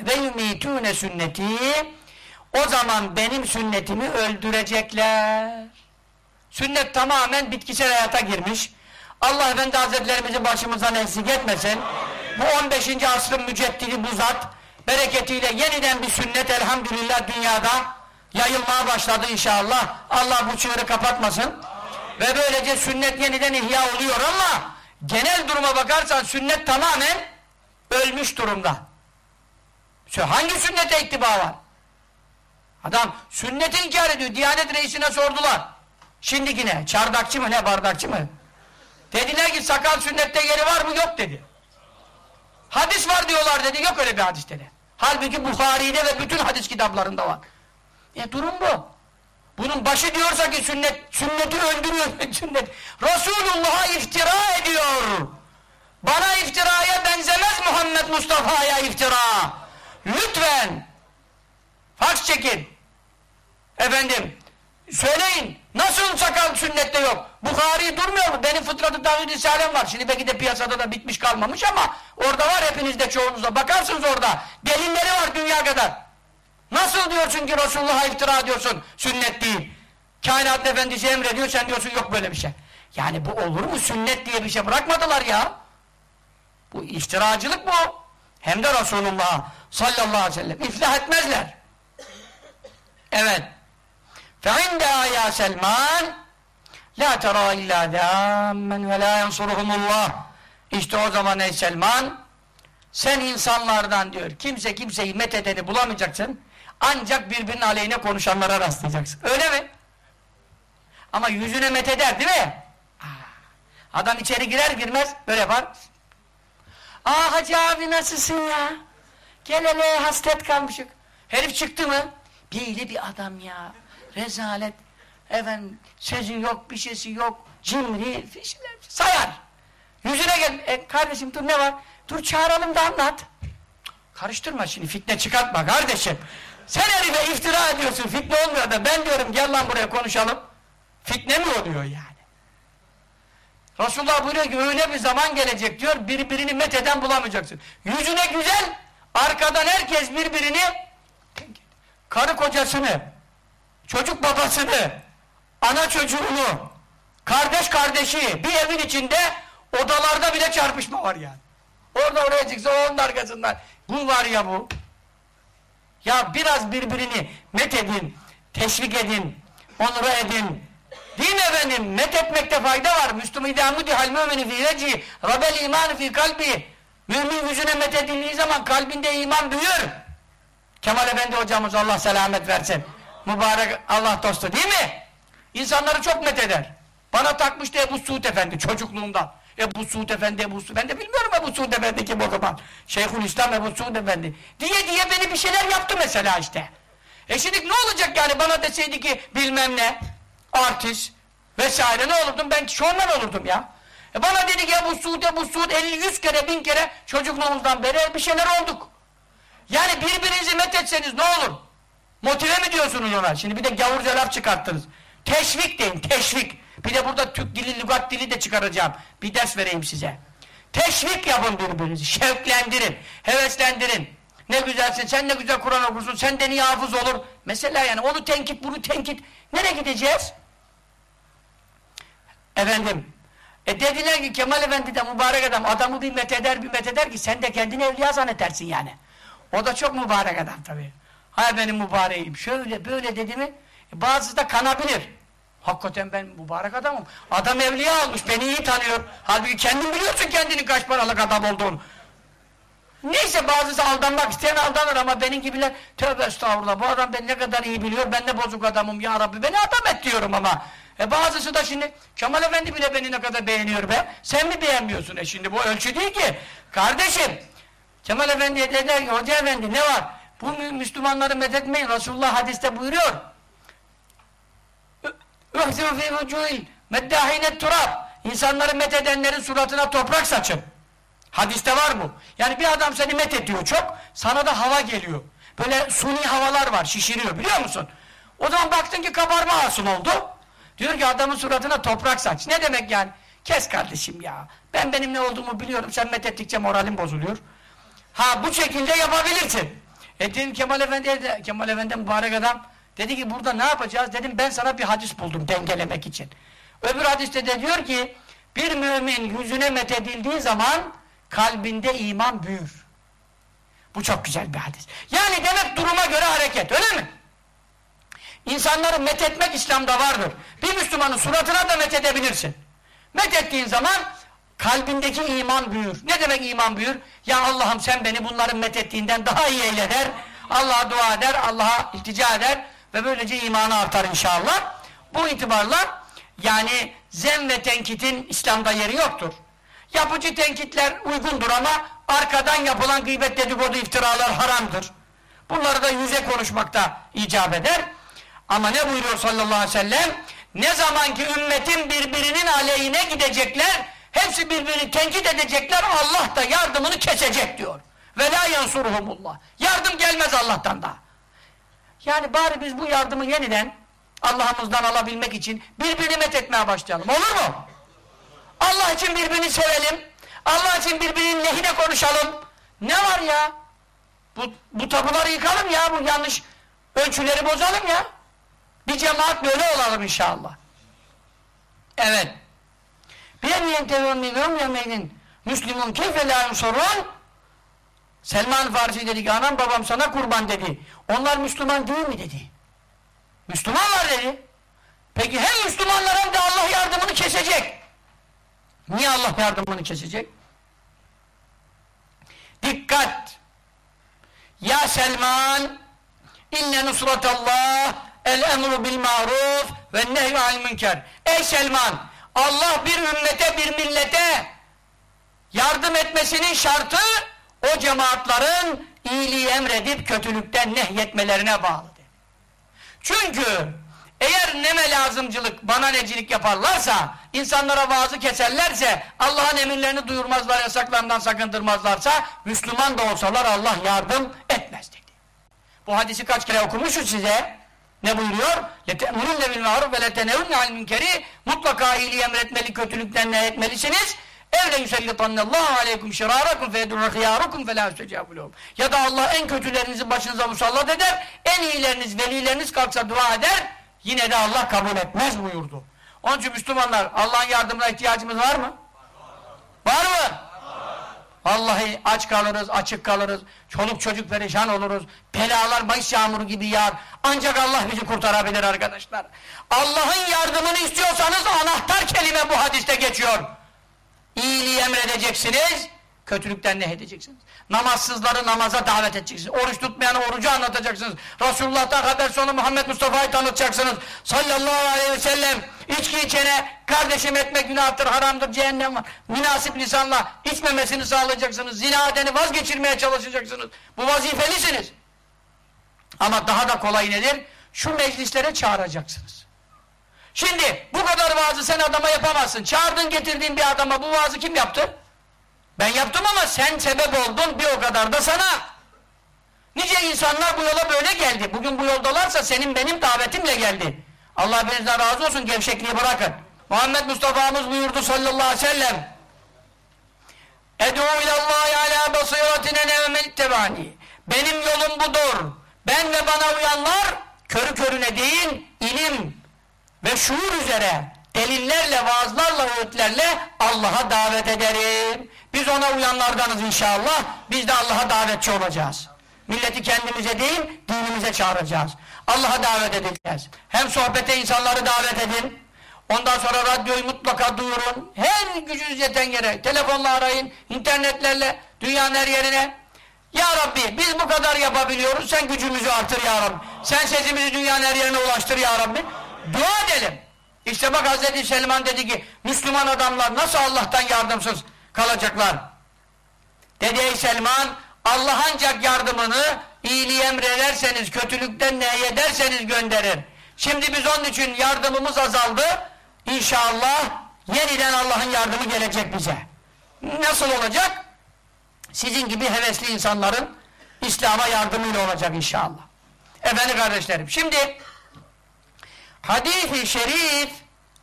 S1: Ve yumitune sünneti o zaman benim sünnetimi öldürecekler. Sünnet tamamen bitkisel hayata girmiş. Allah Efendi Hazretlerimizi başımızdan eksik etmesin. Bu 15. asrın müceddidi bu zat bereketiyle yeniden bir sünnet elhamdülillah dünyada yayılmaya başladı inşallah. Allah bu çığırı kapatmasın. Ve böylece sünnet yeniden ihya oluyor ama genel duruma bakarsan sünnet tamamen ölmüş durumda. Hangi sünnete ittiba var? Adam sünneti inkar ediyor. Diyanet reisine sordular. Şimdikine. Çardakçı mı ne bardakçı mı? Dediler ki sakal sünnette yeri var mı? Yok dedi. Hadis var diyorlar dedi. Yok öyle bir hadis dedi. Halbuki Bukhari'de ve bütün hadis kitaplarında var. E durum bu. Bunun başı diyorsa ki sünnet, sünneti öldürüyor. sünnet. Resulullah'a iftira ediyor. Bana iftiraya benzemez Muhammed Mustafa'ya iftira. Lütfen. Faks çekin. Efendim. Söyleyin. Nasıl sakal sünnette yok? Bukhari durmuyor mu? Benim fıtratı Davud Risalem var. Şimdi belki de piyasada da bitmiş kalmamış ama orada var hepinizde çoğunuzda. Bakarsınız orada. Delilleri var dünya kadar. Nasıl diyorsun ki Resulullah'a iftira diyorsun? Sünnet değil. Kainat efendisi emrediyor sen diyorsun yok böyle bir şey. Yani bu olur mu? Sünnet diye bir şey bırakmadılar ya. Bu iftiracılık bu. Hem de Resulullah sallallahu aleyhi ve sellem. İflah etmezler. Evet. فَعِنْدَ يَا Selman La tera illa dâmmen ve la yansuruhumullah İşte o zaman ey Selman sen insanlardan diyor kimse kimseyi methedeni bulamayacaksın ancak birbirinin aleyhine konuşanlara rastlayacaksın. Öyle mi? Ama yüzüne metheder değil mi? Adam içeri girer girmez böyle yapar. Aa hacı abi nasılsın ya? Gel hele hasret kalmışık. Herif çıktı mı? Beyli bir adam ya. Rezalet. Efendim sözü yok, bir şeysi yok. Cimri, fişler, sayar. Yüzüne gel. E, kardeşim dur ne var? Dur çağıralım da anlat. Karıştırma şimdi fitne çıkartma kardeşim. Sen herife iftira ediyorsun fitne olmuyor da ben diyorum gel lan buraya konuşalım. Fitne mi oluyor yani? Resulullah buyuruyor ki öyle bir zaman gelecek diyor birbirini metheden bulamayacaksın. Yüzüne güzel arkadan herkes birbirini karı kocasını çocuk babasını, ana çocuğunu, kardeş kardeşi bir evin içinde odalarda bile çarpışma var yani. Orada oraya çıksa onun arkasından. Bu var ya bu. Ya biraz birbirini met edin, teşvik edin, onura edin. Değil mi efendim? Met etmekte fayda var. Müslüman idâ müdihal mümini fî veci, rabel imanı fî kalbi. Mümin yüzüne met edildiği zaman kalbinde iman büyür. Kemal Efendi hocamız Allah selamet versin. Mübarek Allah dostu değil mi? İnsanları çok met eder. Bana takmıştı Ebu Suud Efendi çocukluğumdan. Ebu Suud Efendi, Ebu Suud. Ben de bilmiyorum Ebu Suud Efendi kim o zaman. Şeyhülislam Ebu Suud Efendi. Diye diye beni bir şeyler yaptı mesela işte. E şimdi ne olacak yani bana deseydi ki bilmem ne, artist vesaire ne olurdum ben şovmen olurdum ya. E bana dedi ki Ebu Suud, Ebu Suud 50 100 kere, bin kere çocukluğumuzdan beri bir şeyler olduk. Yani birbirinizi met etseniz ne olur? Motive mi diyorsunuz ona? Şimdi bir de gavurca laf çıkarttınız. Teşvik deyin, teşvik. Bir de burada Türk dili, lügat dili de çıkaracağım. Bir ders vereyim size. Teşvik yapın birbirinizi, şevklendirin, heveslendirin. Ne güzelsin, sen ne güzel Kur'an okursun, sen de niye hafız olur? Mesela yani onu tenkit, bunu tenkit. Nereye gideceğiz? Efendim, e dediler ki Kemal Efendi de mübarek adam, adamı bir met eder, bir met eder ki sen de kendini evliya zannedersin yani. O da çok mübarek adam tabii. Hay benim mübareğim. Şöyle böyle dedi mi e bazısı da kanabilir. Hakikaten ben mübarek adamım. Adam evliya olmuş beni iyi tanıyor. Halbuki kendin biliyorsun kendinin kaç paralık adam olduğunu. Neyse bazısı aldanmak isteyen aldanır ama benim gibiler tövbe estağfurullah bu adam beni ne kadar iyi biliyor ben ne bozuk adamım ya Rabbi beni adam et diyorum ama. E bazısı da şimdi Kemal Efendi bile beni ne kadar beğeniyor be. Sen mi beğenmiyorsun? E şimdi bu ölçü değil ki. Kardeşim Kemal Efendi'ye dediler ki Hoca Efendi ne var? Bu Müslümanları methetmeyin. Resulullah hadiste buyuruyor. Ühzim fî vücûil meddâhînet turab. İnsanları methedenlerin suratına toprak saçın. Hadiste var bu. Yani bir adam seni met ediyor çok, sana da hava geliyor. Böyle suni havalar var, şişiriyor biliyor musun? O zaman baktın ki kabarma asıl oldu. Diyor ki adamın suratına toprak saç. Ne demek yani? Kes kardeşim ya. Ben benim ne olduğumu biliyorum. Sen met ettikçe moralim bozuluyor. Ha bu şekilde yapabilirsin. E dedim Kemal Efendi'ye de, Kemal Efendi mübarek adam dedi ki burada ne yapacağız? Dedim ben sana bir hadis buldum dengelemek için. Öbür hadiste de diyor ki bir mümin yüzüne methedildiği zaman kalbinde iman büyür. Bu çok güzel bir hadis. Yani demek duruma göre hareket öyle mi? İnsanları methetmek İslam'da vardır. Bir Müslümanın suratına da methedebilirsin. Methettiğin zaman kalbindeki iman büyür. Ne demek iman büyür? Ya Allah'ım sen beni bunların methettiğinden daha iyi eyle der. Allah'a dua eder, Allah'a iltica eder ve böylece imanı artar inşallah. Bu itibarla yani zem ve tenkitin İslam'da yeri yoktur. Yapıcı tenkitler uygundur ama arkadan yapılan gıybet dedikodu iftiralar haramdır. Bunları da yüze konuşmakta icap eder. Ama ne buyuruyor sallallahu aleyhi ve sellem? Ne zaman ki ümmetin birbirinin aleyhine gidecekler, hepsi birbirini tenkit edecekler, Allah da yardımını kesecek diyor. Ve la yansuruhumullah. Yardım gelmez Allah'tan da. Yani bari biz bu yardımı yeniden Allah'ımızdan alabilmek için birbirini met etmeye başlayalım. Olur mu? Allah için birbirini sevelim. Allah için birbirinin lehine konuşalım. Ne var ya? Bu, bu tabuları yıkalım ya. Bu yanlış ölçüleri bozalım ya. Bir cemaat böyle olalım inşallah. Evet. Bir yentevun minhum yemenin Müslümun keyfe la sorun Selman Farisi dedi ki anam babam sana kurban dedi. Onlar Müslüman değil mi dedi. Müslümanlar dedi. Peki hem Müslümanlar hem de Allah yardımını kesecek. Niye Allah yardımını kesecek? Dikkat! Ya Selman inne nusratallah el emru bil maruf ve nehyü al münker. Ey Selman! Allah bir ümmete bir millete yardım etmesinin şartı o cemaatların iyiliği emredip kötülükten nehyetmelerine bağlı. Çünkü eğer neme lazımcılık, bana necilik yaparlarsa, insanlara vaazı keserlerse, Allah'ın emirlerini duyurmazlar, yasaklarından sakındırmazlarsa, Müslüman da olsalar Allah yardım etmez dedi. Bu hadisi kaç kere okumuşuz size. Ne buyuruyor? لَتَأْمُرُنَّ بِالْمَعْرُفْ وَلَتَنَوُنَّ عَلْ الْمُنْكَرِ Mutlaka iyiliği emretmeli, kötülükten ne etmelisiniz? Evle yüsellitanallahu aleykum şirarakum feyedurra hıyarukum felâ üstecâbulûm. Ya da Allah en kötülerinizi başınıza musallat eder, en iyileriniz, velileriniz kalksa dua eder, yine de Allah kabul etmez buyurdu. Onun için Müslümanlar Allah'ın yardımına ihtiyacımız var mı? Var, mı? Var. Vallahi aç kalırız, açık kalırız, çoluk çocuk perişan oluruz, belalar Mayıs yağmuru gibi yağar. Ancak Allah bizi kurtarabilir arkadaşlar. Allah'ın yardımını istiyorsanız anahtar kelime bu hadiste geçiyor. İyiliği emredeceksiniz, kötülükten ne edeceksiniz? Namazsızları namaza davet edeceksiniz. Oruç tutmayanı orucu anlatacaksınız. Resulullah'tan haber sonra Muhammed Mustafa'yı tanıtacaksınız. Sallallahu aleyhi ve sellem. İçki içene kardeşim etmek günahtır, haramdır, cehennem var. Münasip lisanla içmemesini sağlayacaksınız. Zina edeni vazgeçirmeye çalışacaksınız. Bu vazifelisiniz. Ama daha da kolay nedir? Şu meclislere çağıracaksınız. Şimdi bu kadar vaazı sen adama yapamazsın. Çağırdın getirdiğin bir adama bu vaazı kim yaptı? Ben yaptım ama sen sebep oldun bir o kadar da sana. Nice insanlar bu yola böyle geldi. Bugün bu yoldalarsa senin benim davetimle geldi. Allah hepinizden razı olsun gevşekliği bırakın. Muhammed Mustafa'mız buyurdu sallallahu aleyhi ve sellem. Edu ilallahi ala basiretine nevmel tebani. Benim yolum budur. Ben ve bana uyanlar körü körüne değil ilim ve şuur üzere delillerle, vaazlarla, öğütlerle Allah'a davet ederim. Biz ona uyanlardanız inşallah. Biz de Allah'a davetçi olacağız. Milleti kendimize değil, dinimize çağıracağız. Allah'a davet edeceğiz. Hem sohbete insanları davet edin. Ondan sonra radyoyu mutlaka duyurun. Her gücünüz yeten yere. Telefonla arayın, internetlerle, dünyanın her yerine. Ya Rabbi biz bu kadar yapabiliyoruz. Sen gücümüzü artır ya Rabbi. Sen sesimizi dünyanın her yerine ulaştır ya Rabbi. Dua edelim. İşte bak Hazreti Selman dedi ki Müslüman adamlar nasıl Allah'tan yardımsız kalacaklar? Dedi ey Selman Allah ancak yardımını iyiliği emrederseniz, kötülükten ne ederseniz gönderir. Şimdi biz onun için yardımımız azaldı. İnşallah yeniden Allah'ın yardımı gelecek bize. Nasıl olacak? Sizin gibi hevesli insanların İslam'a yardımıyla olacak inşallah. Efendim kardeşlerim, şimdi hadis-i şerif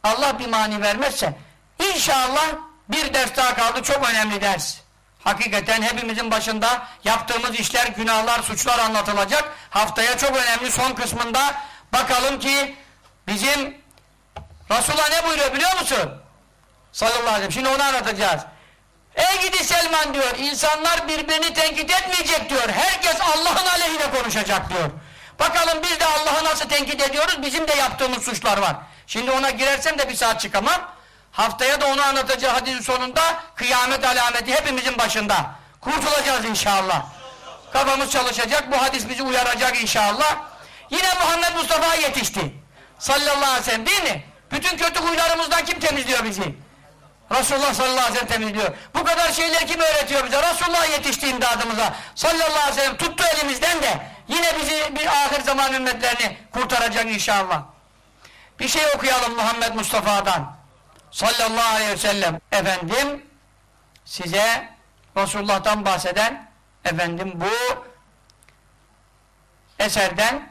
S1: Allah bir mani vermezse inşallah bir ders daha kaldı, çok önemli ders. Hakikaten hepimizin başında yaptığımız işler, günahlar, suçlar anlatılacak. Haftaya çok önemli son kısmında bakalım ki bizim Resulullah ne buyuruyor biliyor musun? Sallallahu aleyhi ve sellem. Şimdi onu anlatacağız. Ey gidi Selman diyor, insanlar birbirini tenkit etmeyecek diyor. Herkes Allah'ın aleyhine konuşacak diyor. Bakalım biz de Allah'ı nasıl tenkit ediyoruz? Bizim de yaptığımız suçlar var. Şimdi ona girersem de bir saat çıkamam. Haftaya da onu anlatacağı hadisin sonunda kıyamet alameti hepimizin başında. Kurtulacağız inşallah. Kafamız çalışacak, bu hadis bizi uyaracak inşallah. Yine Muhammed Mustafa yetişti. Sallallahu aleyhi ve sellem değil mi? Bütün kötü huylarımızdan kim temizliyor bizi? Resulullah sallallahu aleyhi ve sellem temizliyor. Bu kadar şeyleri kim öğretiyor bize? Resulullah yetişti imdadımıza. Sallallahu aleyhi ve sellem tuttu elimizden de yine bizi bir ahir zaman ümmetlerini kurtaracak inşallah. Bir şey okuyalım Muhammed Mustafa'dan. Sallallahu aleyhi ve sellem. Efendim size Resulullah'tan bahseden efendim bu eserden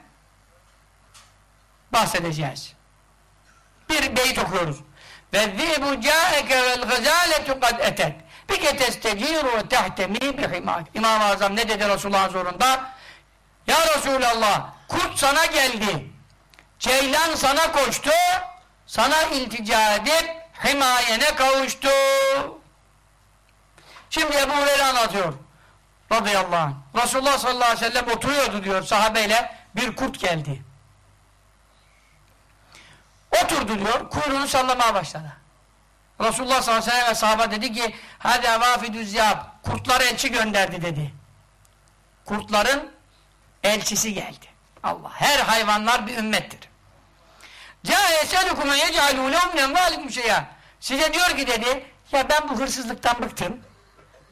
S1: bahsedeceğiz. Bir beyit okuyoruz. Ve zibu ca'eke vel gazaletu kad etek. Bike testeciru tehtemi bihimak. İmam-ı Azam ne dedi Resulullah'ın zorunda? Ya Resulallah kurt sana geldi. Ceylan sana koştu. Sana iltica edip himayene kavuştu. Şimdi Ebu Hureyre anlatıyor. Radıyallahu anh. Resulullah sallallahu aleyhi ve sellem oturuyordu diyor sahabeyle. Bir kurt geldi. Oturdu diyor. Kuyruğunu sallamaya başladı. Resulullah sallallahu aleyhi ve sahabe dedi ki hadi vafidü ziyab. Kurtlar elçi gönderdi dedi. Kurtların elçisi geldi. Allah. Her hayvanlar bir ümmettir. Size diyor ki dedi, ya ben bu hırsızlıktan bıktım.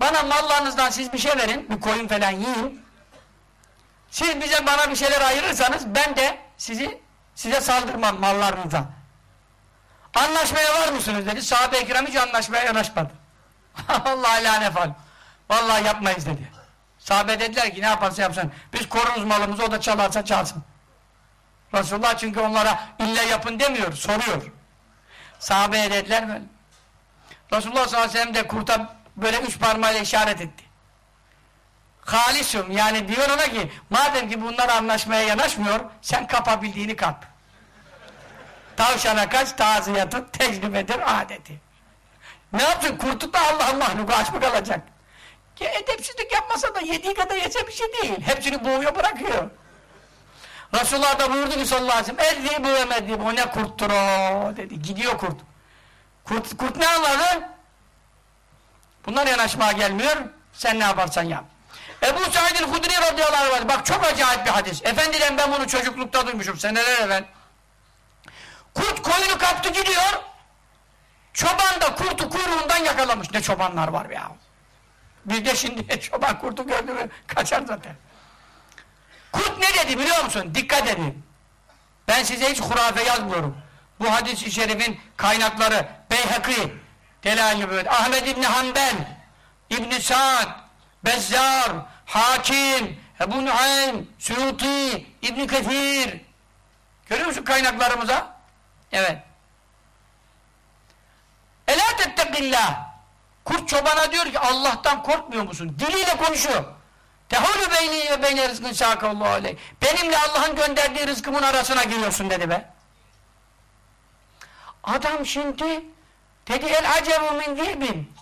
S1: Bana mallarınızdan siz bir şey verin, bir koyun falan yiyin. Siz bize bana bir şeyler ayırırsanız ben de sizi size saldırmam mallarınıza. Anlaşmaya var mısınız dedi. Sahabe-i hiç anlaşmaya yanaşmadı. Allah la nefal. Vallahi yapmayız dedi. Sahabe dediler ki ne yaparsa yapsın. Biz koruruz malımızı o da çalarsa çalsın. Resulullah çünkü onlara illa yapın demiyor, soruyor. Sahabeye dediler böyle. Resulullah sallallahu aleyhi ve sellem de kurta böyle üç parmağıyla işaret etti. Halisum yani diyor ona ki madem ki bunlar anlaşmaya yanaşmıyor sen kapabildiğini kap. Tavşana kaç, taziyatın tecrübedir adeti. Ne yapsın? Kurtu da Allah'ın mahluku aç mı kalacak? Ya edepsizlik yapmasa da yediği kadar yese bir şey değil. Hepsini boğuya bırakıyor. Resulullah da buyurdu ki sallallahu aleyhi ve sellem Ezzi bu emeddi o ne kurttur o dedi. Gidiyor kurt. Kurt, kurt ne anladı? Bunlar yanaşmaya gelmiyor. Sen ne yaparsan yap. Ebu Said el-Hudri radıyallahu anh bak çok acayip bir hadis. Efendiden ben bunu çocuklukta duymuşum seneler evvel. Kurt koyunu kaptı gidiyor. Çoban da kurtu kuyruğundan yakalamış. Ne çobanlar var ya. Bir de şimdi çoban kurtu gördü mü kaçar zaten. Kurt ne dedi biliyor musun? Dikkat edin. Ben size hiç hurafe yazmıyorum. Bu hadis-i şerifin kaynakları Beyhaki, Delali böyle, Ahmed İbni Hanbel, İbni Sa'd, Bezzar, Hakim, Ebu Nuaym, Suyuti, İbni Kethir. Görüyor musun kaynaklarımıza? Evet. Ela tettekillah. Kurt çobana diyor ki Allah'tan korkmuyor musun? Diliyle konuşuyor. Tehulü beyni ve beyne rızkın şakallahu aleyh. Benimle Allah'ın gönderdiği rızkımın arasına giriyorsun dedi be. Adam şimdi dedi el acebu min zibin.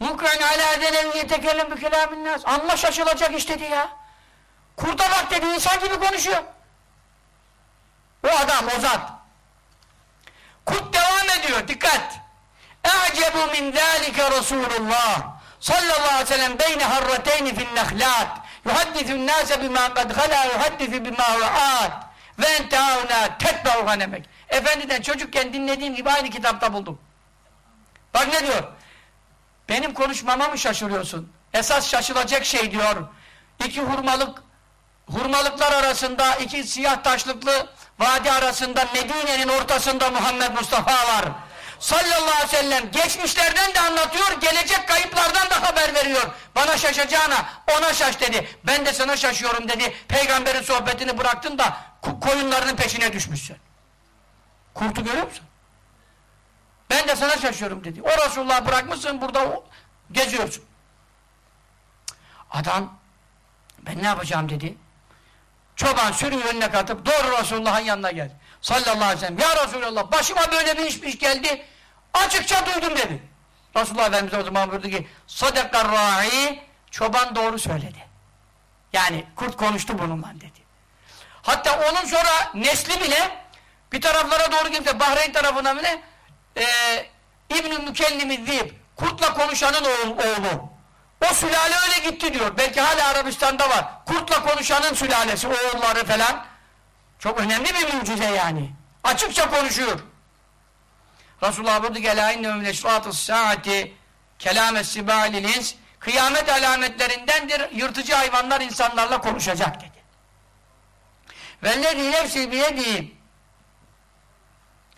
S1: Mukran ala denen yetekellem bi kelamin nas. Amma şaşılacak iş dedi ya. Kurda bak dedi insan gibi konuşuyor. O adam o zat. Kurt devam ediyor dikkat. Min zâlike Resulullah sallallahu aleyhi ve sellem beyne harrateyni fin nehlat yuhaddithun nâse bimâ kad halâ yuhaddithu bimâ hu'ât ve entehâvnâ tetbe'u hanemek Efendiden çocukken dinlediğim gibi aynı kitapta buldum. Bak ne diyor? Benim konuşmama mı şaşırıyorsun? Esas şaşılacak şey diyor. İki hurmalık hurmalıklar arasında iki siyah taşlıklı vadi arasında Medine'nin ortasında Muhammed Mustafa var. Sallallahu aleyhi ve sellem geçmişlerden de anlatıyor, gelecek kayıplardan da haber veriyor. Bana şaşacağına ona şaş dedi. Ben de sana şaşıyorum dedi. Peygamberin sohbetini bıraktın da koyunlarının peşine düşmüşsün. Kurtu görüyor musun? Ben de sana şaşıyorum dedi. O Resulullah bırakmışsın burada geziyorsun. Adam ben ne yapacağım dedi. Çoban sürüyü önüne katıp doğru Resulullah'ın yanına geldi. Sallallahu aleyhi ve sellem. Ya Resulallah başıma böyle bir iş, iş geldi. Açıkça duydum dedi. Resulullah Efendimiz o zaman buyurdu ki Sadakar çoban doğru söyledi. Yani kurt konuştu bununla dedi. Hatta onun sonra nesli bile bir taraflara doğru gidip Bahreyn tarafına bile e, İbn-i Mükellimi Zib kurtla konuşanın oğlu. O sülale öyle gitti diyor. Belki hala Arabistan'da var. Kurtla konuşanın sülalesi, oğulları falan. Çok önemli bir mucize yani. Açıkça konuşuyor. Resulullah buyurdu ki Elâ inne min eşrâtı saati ins kıyamet alametlerindendir. Yırtıcı hayvanlar insanlarla konuşacak dedi. Vellezî nefsi biyedî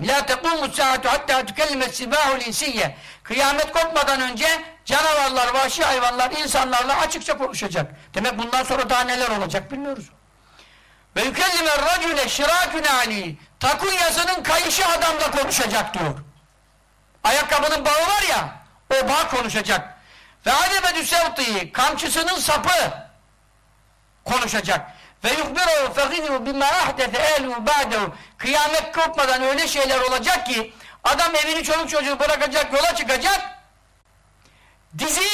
S1: La tekumu saatu hatta tükellime sibâhul insiyye Kıyamet kopmadan önce canavarlar, vahşi hayvanlar insanlarla açıkça konuşacak. Demek bundan sonra daha neler olacak bilmiyoruz. Ve yükellime racüle şiraküne ali takunyasının kayışı adamla konuşacak diyor. Ayakkabının bağı var ya o bağ konuşacak. Ve adebedü sevtiyi kamçısının sapı konuşacak. Ve yuhbiru fehidu bimâ ahdete ehlu ba'dehu Kıyamet kopmadan öyle şeyler olacak ki adam evini çoluk çocuğu bırakacak yola çıkacak dizi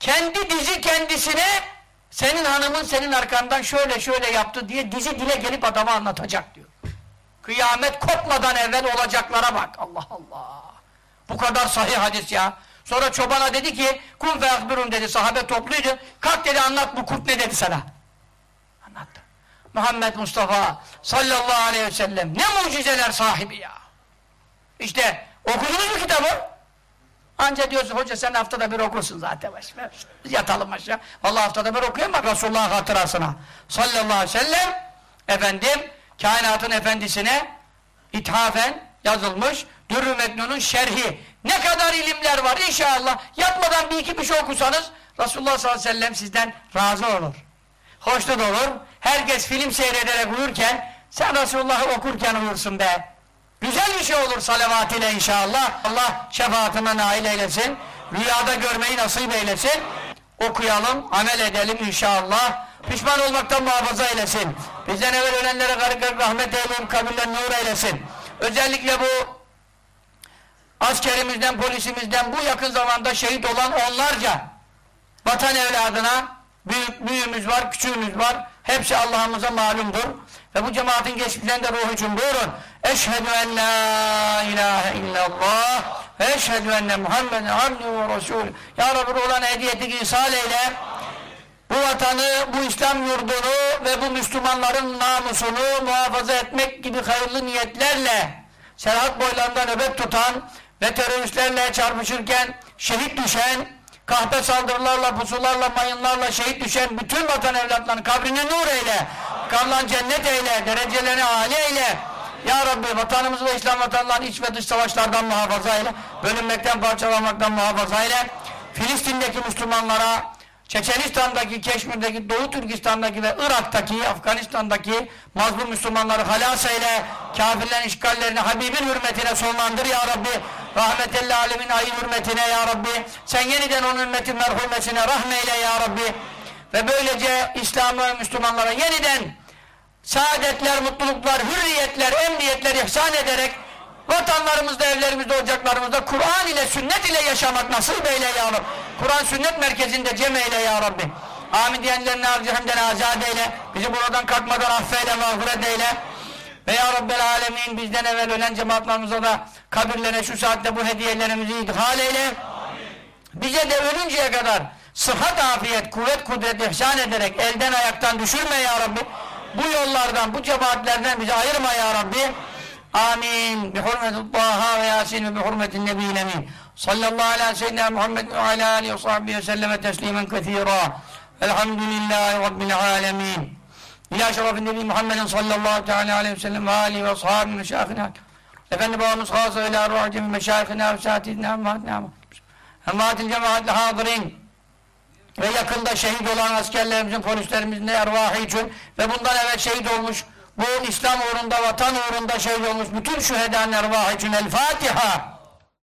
S1: kendi dizi kendisine senin hanımın senin arkandan şöyle şöyle yaptı diye dizi dile gelip adama anlatacak diyor. Kıyamet kopmadan evvel olacaklara bak. Allah Allah. Bu kadar sahih hadis ya. Sonra çobana dedi ki kum fe akbirun dedi sahabe topluydu. Kalk dedi anlat bu kurt ne dedi sana. Anlattı. Muhammed Mustafa sallallahu aleyhi ve sellem ne mucizeler sahibi ya. İşte okudunuz mu kitabı? Anca diyorsun hoca sen haftada bir okursun zaten. Biz yatalım aşağı. Vallahi haftada bir okuyayım bak Resulullah'ın hatırasına. Sallallahu aleyhi ve sellem efendim kainatın efendisine ithafen yazılmış Dürrü Meknun'un şerhi. Ne kadar ilimler var inşallah. Yatmadan bir iki bir şey okusanız Resulullah sallallahu aleyhi ve sellem sizden razı olur. Hoşnut olur. Herkes film seyrederek uyurken sen Resulullah'ı okurken uyursun be. Güzel bir şey olur salavat ile inşallah. Allah şefaatine nail eylesin. Rüyada görmeyi nasip eylesin. Okuyalım, amel edelim inşallah. Pişman olmaktan muhafaza eylesin. Bizden evvel ölenlere garip garip rahmet eyleyin, kabirler nur eylesin. Özellikle bu askerimizden, polisimizden bu yakın zamanda şehit olan onlarca vatan evladına büyük, büyüğümüz var, küçüğümüz var. Hepsi Allah'ımıza malumdur. Ve bu cemaatin geçmişten de ruhu için buyurun. Eşhedü en la ilahe illallah ve eşhedü enne Muhammeden abduhu ve resulü. Ya Rabbi ruhlarına hediyeti ihsal eyle. Bu vatanı, bu İslam yurdunu ve bu Müslümanların namusunu muhafaza etmek gibi hayırlı niyetlerle Serhat boylarında nöbet tutan ve teröristlerle çarpışırken şehit düşen, kahpe saldırılarla, pusularla, mayınlarla şehit düşen bütün vatan evlatlarının kabrini nur eyle, kanlan cennet eyle, derecelerini âli eyle. Ya Rabbi vatanımızı ve İslam vatanlarını iç ve dış savaşlardan muhafaza eyle, bölünmekten, parçalanmaktan muhafaza eyle. Filistin'deki Müslümanlara, Çeçenistan'daki, Keşmir'deki, Doğu Türkistan'daki ve Irak'taki, Afganistan'daki mazlum Müslümanları halas eyle, kafirlerin işgallerini Habibin hürmetine sonlandır ya Rabbi, rahmetelli alemin ayı hürmetine ya Rabbi, sen yeniden onun ümmetin merhumesine rahmeyle ya Rabbi, ve böylece İslam'a ve Müslümanlara yeniden saadetler, mutluluklar, hürriyetler, emniyetler ihsan ederek vatanlarımızda, evlerimizde, ocaklarımızda Kur'an ile, sünnet ile yaşamak nasip eyle ya Rabbi. Kur'an sünnet merkezinde cem eyle ya Rabbi. Amin diyenlerini harcihemden azad eyle. Bizi buradan kalkmadan affeyle, mağfiret eyle. Ve ya Rabbel Alemin bizden evvel ölen cemaatlarımıza da kabirlere şu saatte bu hediyelerimizi idhal eyle. Bize de ölünceye kadar sıhhat, afiyet, kuvvet, kudret ihsan ederek elden ayaktan düşürme ya Rabbi. Bu yollardan, bu cemaatlerden bizi ayırma ya Rabbi. Amin. Bi hurmeti Taha ve Yasin ve bi hurmetin Nebiyyil Emin. Sallallahu ala seyyidina Muhammed ve ala alihi ve sahbihi ve selleme teslimen kethira. Elhamdülillahi Rabbil alemin. İlâ şerefin Nebi Muhammedin sallallahu aleyhi ve sellem ve alihi ve sahabi meşâhına. Efendi babamız khasa ila ruh cemi meşâhına ve sâtidina emmahatna emmahatil cemaatle hadirin ve yakında şehit olan askerlerimizin, polislerimizin ervahı için ve bundan evvel şehit olmuş bu İslam uğrunda, vatan uğrunda şehit olmuş bütün şühedanın ervahı için El Fatiha.